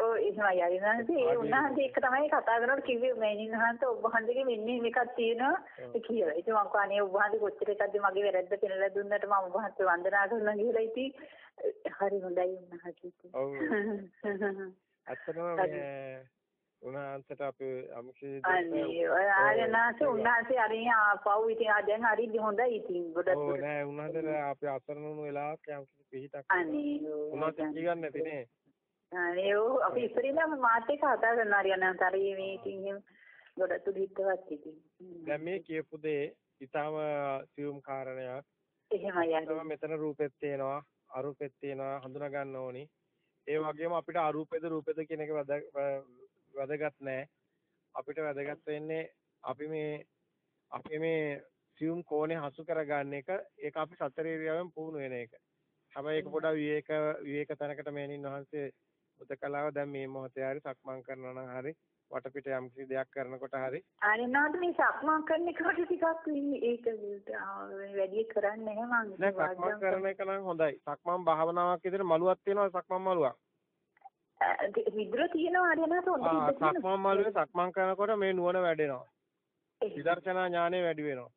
ඔව් එහෙමයි ආයෙනහස ඒ උන්වහන්සේ එක්ක තමයි කතා කරනකොට කිව්වේ මේනින් වහන්සේ ඔබ වහන්සේගේ මෙන්න මේකක් තියෙනවා කියලා. ඉතින් මම කන්නේ ඔබ වහන්සේ කොච්චර එකක්ද මගේ වැරද්ද පෙන්නලා දුන්නට මම ඔබ වහන්සේ වන්දනා කරනවා කියලා ඉතින් හරි හොඳයි උන්වහන්සේ. ඔව්. අත්‍තරම මේ උන්වහන්සේට අපි අමුසි අනේ ඔය ආයනාස උන්වහන්සේ අරින් ආපහු ඉතින් ආ දැන් හරි හොඳයි ඉතින් ගොඩක් ඔව් නෑ උන්වහන්සේ අපි අසරණ වුණු වෙලාවක යම් කිසි පිහිටක් අනේ උන්වහන්සේ කියන්න නැති නේ? අනේ ඔව් අපි ඉස්සරින්ම මාත් එක්ක කතා කරනවා ආරියනාන්ත හරි මේ ඉතින් එහෙම ගොඩක් දුහිතවත් ඉතින්. දැන් මේ කියපු දේ ඊටම සියුම් කාරණයක්. එහෙමයි අර මෙතන රූපෙත් තියෙනවා අරූපෙත් තියෙනවා හඳුනා ගන්න ඕනි. ඒ වගේම අපිට අරූපෙද රූපෙද කියන එක වැදගත් නැහැ. අපිට වැදගත් වෙන්නේ අපි මේ අපි මේ සියුම් කෝණේ හසු කරගන්න එක ඒක අපි සතරීරියාවෙන් පුහුණු වෙන එක. හැබැයි ඒක පොඩක් විවේක විවේක තැනකට මේනින් වහන්සේ බුද්ධකලාව දැන් මේ මොහොතේ හරි සක්මන් කරනවා නම් හරි වටපිට යම් කිසි දෙයක් කරනකොට හරි. අනිනාට මේ සක්මන් කරන එකට ටිකක් ඒක වැඩි කරන්නේ නැහැ මම නෑ සක්මන් කරන එක නම් හොඳයි. සක්මන් භාවනාවක් විදිහට මලුවක් තියෙනවා සක්මන් මලුවක් විදුර තියෙනවා හරියනට හොඳට සක්මන් මළුවේ සක්මන් කරනකොට මේ නුවණ වැඩෙනවා. විදර්ශනා ඥානෙ වැඩි වෙනවා.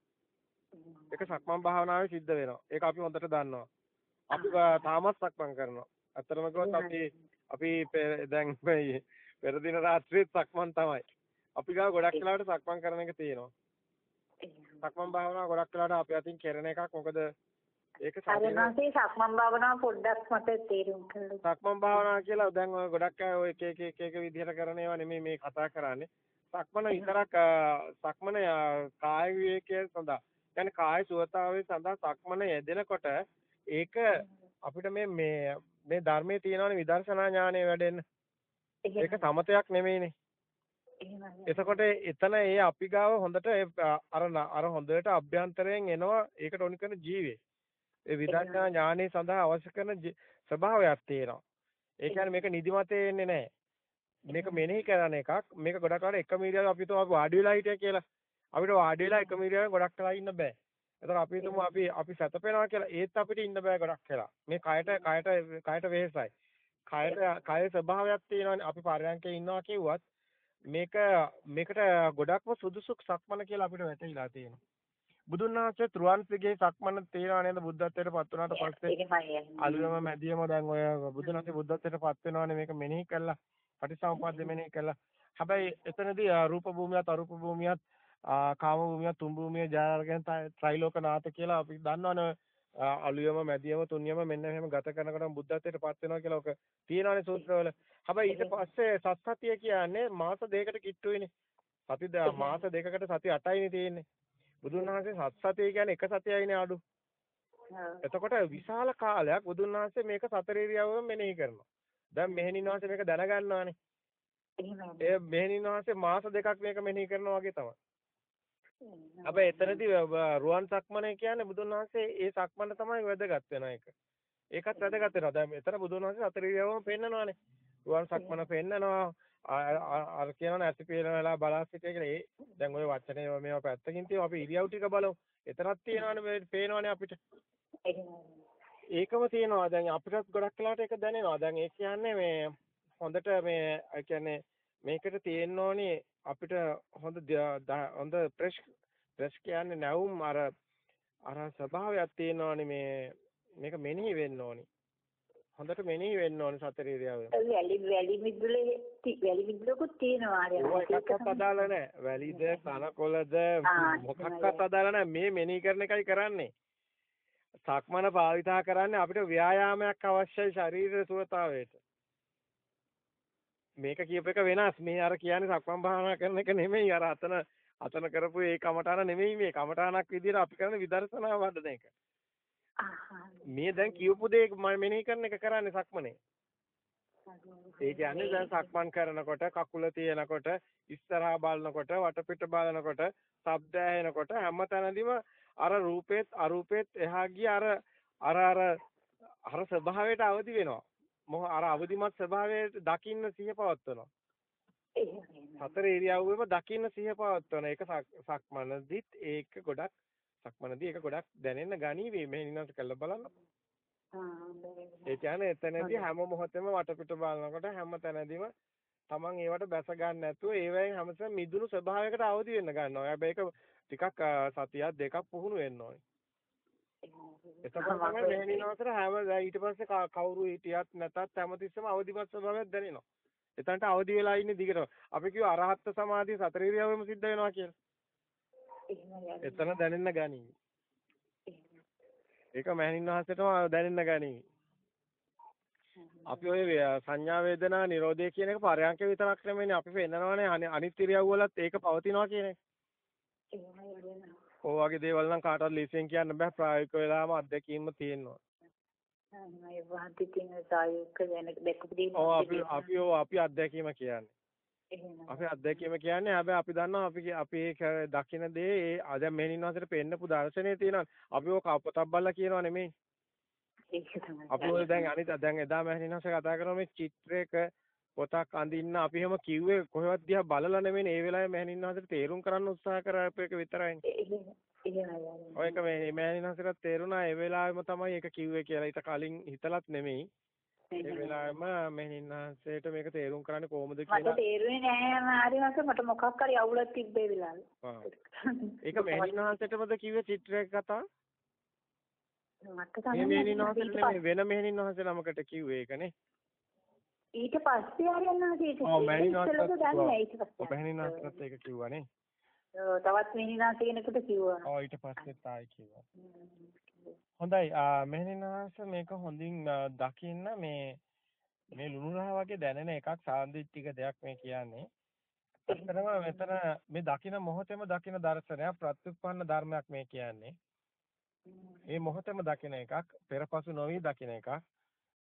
ඒක සක්මන් භාවනාවේ සිද්ධ වෙනවා. ඒක අපි හොඳට දන්නවා. අපි තාමත් සක්මන් කරනවා. අතරම කිව්වොත් අපි අපි දැන් මේ පෙර දින රාත්‍රියේත් සක්මන් තමයි. අපි ගාව ගොඩක් වෙලාවට සක්මන් කරන එක තියෙනවා. සක්මන් භාවනාව ගොඩක් වෙලාවට අපි අතින් කරන එකක්. මොකද ඒක සාමාන්‍යයෙන් සක්මන් භාවනාව පොඩ්ඩක් මට තේරුම් ගන්න. සක්මන් භාවනාව කියලා දැන් ඔය ගොඩක් අය ඔය එක එක එක එක විදිහට කරන ඒවා නෙමෙයි මේ කතා කරන්නේ. සක්මන විතරක් සක්මන කාය විවේකයේ සඳහා. يعني කාය සුවතාවේ සඳහා සක්මන යෙදෙනකොට ඒක අපිට මේ මේ මේ ධර්මයේ තියෙනවනේ විදර්ශනා ඥානය වැඩෙන්න. ඒක සමතයක් නෙමෙයිනේ. එතකොට එතන ඒ අපි ගාව හොඳට අර අර හොඳට අභ්‍යන්තරයෙන් එනවා ඒකට ඕනි කරන ජීවේ. ඒ විදර්ශනා ඥානය සඳහා අවශ්‍ය කරන ස්වභාවයක් තියෙනවා. ඒ කියන්නේ මේක නිදිමතේ එන්නේ නැහැ. මේක මෙනෙහි කරන එකක්. මේක ගොඩක් වෙලාවට එකම ඉරියව්ව අපි තුමු වාඩි වෙලා හිටියා කියලා. අපිට වාඩි වෙලා එකම ඉරියව්වෙන් ගොඩක් වෙලා ඉන්න බෑ. එතකොට අපි තුමු අපි අපි සැතපෙනවා කියලා ඒත් අපිට ඉන්න බෑ ගොඩක් වෙලා. මේ කයට කයට කයට වෙහෙසයි. කයට කයේ ස්වභාවයක් තියෙනවානේ. අපි පරයන්කේ ඉන්නවා කිව්වත් මේක මේකට ගොඩක්ම සුදුසු සක්මන කියලා අපිට වැටහිලා තියෙනවා. බුදුන් වහන්සේ ත්‍රුවන්සිගේ සක්මන තේරෙනා නේද බුද්ධත්වයට පත් වුණාට පස්සේ අලුයම මැදියම දැන් ඔය බුදුන් වහන්සේ බුද්ධත්වයට පත් වෙනවානේ මේක මෙනෙහි කළා පටිසම්පාද්‍ය මෙනෙහි කළා හැබැයි එතනදී රූප භූමියත් අරූප භූමියත් කාම භූමියත් තුන් භූමිය ජාලගෙන ත්‍රිලෝකනාථ කියලා අපි දන්නවනේ අලුයම මැදියම තුන්යම මෙන්න මෙහෙම ගත කරනකොට බුද්ධත්වයට පත් වෙනවා කියලා ඔක තියෙනවානේ සූත්‍රවල. හැබැයි ඊට පස්සේ සත්සතිය කියන්නේ මාස දෙකකට කිට්ටුයිනේ. සති මාස දෙකකට සති 8යිනේ තියෙන්නේ. බුදුන් වහන්සේ සත්සතිය කියන්නේ එක සතියයිනේ අඩු. එතකොට විශාල කාලයක් බුදුන් වහන්සේ මේක සතර ඉරියව්වම මෙනෙහි කරනවා. දැන් මෙහෙණින් වහන්සේ මේක දැනගන්නවානේ. ඒ මෙහෙණින් වහන්සේ මාස දෙකක් මේක මෙනෙහි කරනවා වගේ තමයි. හැබැයි එතනදී රුවන් සක්මනේ කියන්නේ බුදුන් වහන්සේ ඒ සක්මන තමයි වැදගත් වෙන එක. ඒකත් වැදගත් වෙනවා. දැන් එතන බුදුන් වහන්සේ සතර ඉරියව්වම පෙන්නනවානේ. රුවන් සක්මන පෙන්නනවා. අර කියනවනේ ඇති පේන වෙලාව බලා සිටිය කියලා. ඒ දැන් ওই වචනේ මේවා පැත්තකින් තියෙනවා. අපි ඉරියව් ටික බලමු. එතරම් තියෙනවනේ මේ පේනවනේ අපිට. ඒකම තියෙනවා. දැන් අපිටත් ගොඩක් වෙලාවට ඒක දැනෙනවා. දැන් ඒ කියන්නේ මේ හොඳට මේ ඒ කියන්නේ මේකට තියෙන්න ඕනේ අපිට හොඳ හොඳ ප්‍රෙස් ප්‍රෙස් කියන්නේ නැවුම් අර අර ස්වභාවයක් තියෙනවානේ මේ මේක මෙනෙහි වෙන්න ඕනේ. හොඳට මෙනෙහි වෙන්න ඕනේ සතර ඉරියව්ව. වැලි වැලි මිදුලේ වැලි මිදුලකුත් තියෙනවා ආරය. ඒකත් අදාළ නැහැ. වැලිද කනකොලද මොකක්වත් අදාළ නැහැ. මේ මෙනෙහි කරන එකයි කරන්නේ. සක්මන භාවිතා කරන්නේ අපිට ව්‍යායාමයක් අවශ්‍යයි ශරීර සුවතාවයට. මේක කියප එක වෙනස්. මේ අර කියන්නේ සක්මන් භාවනා කරන එක නෙමෙයි. අර අතන අතන කරපු ඒ කමඨාන නෙමෙයි මේ කමඨානක් විදිහට අපි කරන විදර්ශනා වඩන එක. මේ දැන් කියපු දේ මම මෙනෙහි කරන එක කරන්නේ සක්මනේ. ඒ කියන්නේ දැන් සක්මන් කරනකොට කකුල තියෙනකොට ඉස්සරහා බලනකොට වටපිට බලනකොට ශබ්ද ඇහෙනකොට හැම තැනදීම අර රූපෙත් අරූපෙත් එහා ගිය අර අර අර අර ස්වභාවයට අවදි වෙනවා. මොහ අර අවදිමත් ස්වභාවයට දකින්න සිහිය පවත්වනවා. හතර ඉරියව්වෙම දකින්න සිහිය පවත්වන ඒක සක්මනදිත් ඒක ගොඩක් සක්මනදී ඒක ගොඩක් දැනෙන්න ගනීවි මේ නිනස කළ බලන්න. ඒ කියන්නේ එතනදී හැම මොහොතෙම වටපිට බලනකොට හැම තැනදීම Taman ඒවට බැස ගන්න නැතුව ඒවෙන් හැමතිස්සෙම මිදුණු ස්වභාවයකට අවදි වෙන්න ගන්නවා. හැබැයි ඒක ටිකක් සතියක් දෙකක් පුහුණු වෙන්න ඕනේ. එතකොට තමයි මෙහෙණිනවතර හැම ඊට පස්සේ කවුරු හිටියත් නැතත් හැමතිස්සෙම අවදිමත් ස්වභාවයක් දැනෙනවා. එතනට අවදි වෙලා ඉන්නේ දිගටම. අපි කිව්ව අරහත් සමාධිය සතර ඉරියව්වෙම සිද්ධ වෙනවා කියලා. එතන දැනෙන්න ගනී. ඒක මෑණින් වහන්සේටම දැනෙන්න ගනී. අපි ඔය සංඥා වේදනා නිරෝධය කියන එක පරයන්ක විතරක් නෙමෙයිනේ අපි පෙන්නනවානේ අනිත් ඉරියව් වලත් ඒක පවතිනවා කියන එක. ඔය වගේ දේවල් නම් කාටවත් ලිස්ටෙන් කියන්න බෑ ප්‍රායෝගික වෙලාවම අත්දැකීම තියෙනවා. මේ වහන්ති තියෙන සායෝගික වෙන දැකපු දේ ඔව් අපි අපි ඔව් අපි අත්දැකීම කියන්නේ. අපි අත්දැකීම කියන්නේ හැබැයි අපි දන්නවා අපි අපි ඒක දකින දේ ඒ දැන් මෙහෙණින් වාසයට පෙන්නපු දර්ශනේ තියෙනවා. අපි ඔය පොතක් බලලා කියනවා නෙමෙයි. අපි ඔය දැන් අනිත් දැන් එදා මෙහෙණින් වාසය කතා කරන මේ චිත්‍රයක පොතක් අඳින්න අපි හැම කිව්වේ කොහෙවත් දිහා බලලා නෙමෙයි ඒ වෙලාවේ මෙහෙණින් වාසයට තේරුම් කරන්න උත්සාහ කරපු එක විතරයිනේ. ඔය එක මේ මෙහෙණින් වාසයට තේරුණා ඒ වෙලාවෙම තමයි ඒක කිව්වේ කියලා. ඊට කලින් හිතලත් නෙමෙයි. ඒ වෙලාවෙම මෙහෙණින් වාසයට මේක තේරුම් කරන්නේ කොහොමද කියලා. මට තේරුනේ නෑ මාස මට මොකක් හරි අවුලක් තිබ්බේ වෙලාවේ. ඒක මෙහෙණින් වාසයටමද කිව්වේ චිත්‍රයක කතා? මට මෙහෙණින් වාසයට වෙන මෙහෙණින් වාසය නමකට කිව්වේ ඒකනේ. ඊට පස්සේ ආරයන්නාට ඒක ඔව්. ඔව් මෑණිනාස්ටත් ඒක කිව්වනේ. ඔව් තවත් මෑණිනාස් කෙනෙකුට කිව්වා. ඔව් ඊට පස්සෙත් ආයි කිව්වා. හොඳයි මෙහෙණින් වහන්සේ මේක හොඳින් දකින්න මේ මේ ලුණු රහ වගේ දැනෙන එකක් සාන්දිටික දෙයක් මේ කියන්නේ. ඇත්තටම මෙතන මේ දකින මොහොතේම දකින දර්ශනයක් ප්‍රත්‍යুৎপন্ন ධර්මයක් මේ කියන්නේ. මේ මොහොතේම දකින එකක් පෙරපසු නොවි දකින එකක්.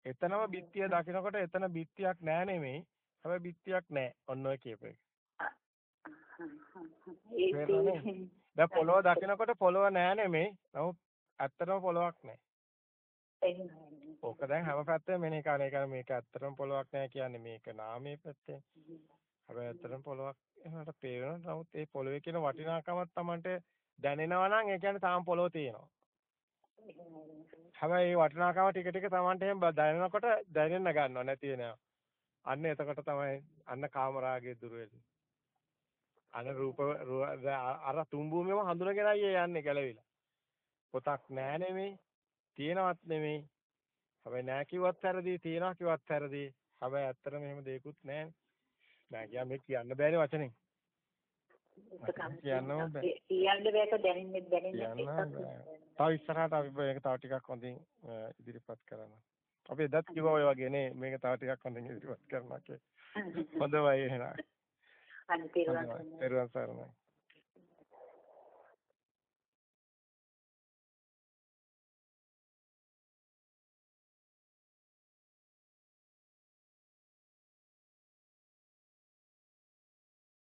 එතනම බිත්තිය දකිනකොට එතන බිත්තියක් නෑ නෙමෙයි. හැබැයි බිත්තියක් නෑ ඔන්න ඔය කියප එක. දැන් පොළොව දකිනකොට පොළොව නෑ නෙමෙයි. නමුත් ඇත්තටම පොළොවක් නෑ. ඕක දැන් හැම පැත්තෙම මෙනේ කරන එක මේක ඇත්තටම පොළොවක් නෑ කියන්නේ මේක නාමයේ පැත්තේ. හැබැයි ඇත්තටම පොළොවක් එහෙමකට පේනවා. නමුත් ඒ පොළොවේ කියන වටිනාකමක් Tamante දැනෙනවා නම් ඒ කියන්නේ තාම පොළොව තියෙනවා. හැබැයි මේ වටිනාකම ටික ටික Tamanට එහෙම දැනෙනකොට දැනෙන්න ගන්නව නැති වෙනවා. අන්න එතකොට තමයි අන්න කාමරාගය දුර වෙන්නේ. අන රූප අර තුන් භූමියම හඳුනගෙනයි යන්නේ ගැලවිලා. පොතක් නෑ නෙමෙයි, තියෙනවත් නෙමෙයි. හැබැයි නෑ කිව්වත් වැරදි, තියෙනවා කිව්වත් වැරදි. හැබැයි ඇත්තටම එහෙම දෙයක්වත් නෑ. නෑ කියා මේ කියන්න බෑනේ වචනෙන්. කියන්නම බෑ. කියන්න බෑක දැනෙන්නේ දැනෙන්නේ කියන්න එකක් බෑ. තව ඉස්සරහට අපි මේක තව ටිකක් හොඳින් ඉදිරිපත් කරන්න. අපි එදත් කිව්වා ඔය වගේ නේ මේක තව ටිකක් හොඳින් ඉදිරිපත් කරනවා කියලා. හොඳයි එහෙනම්. අනිත් ඒවා.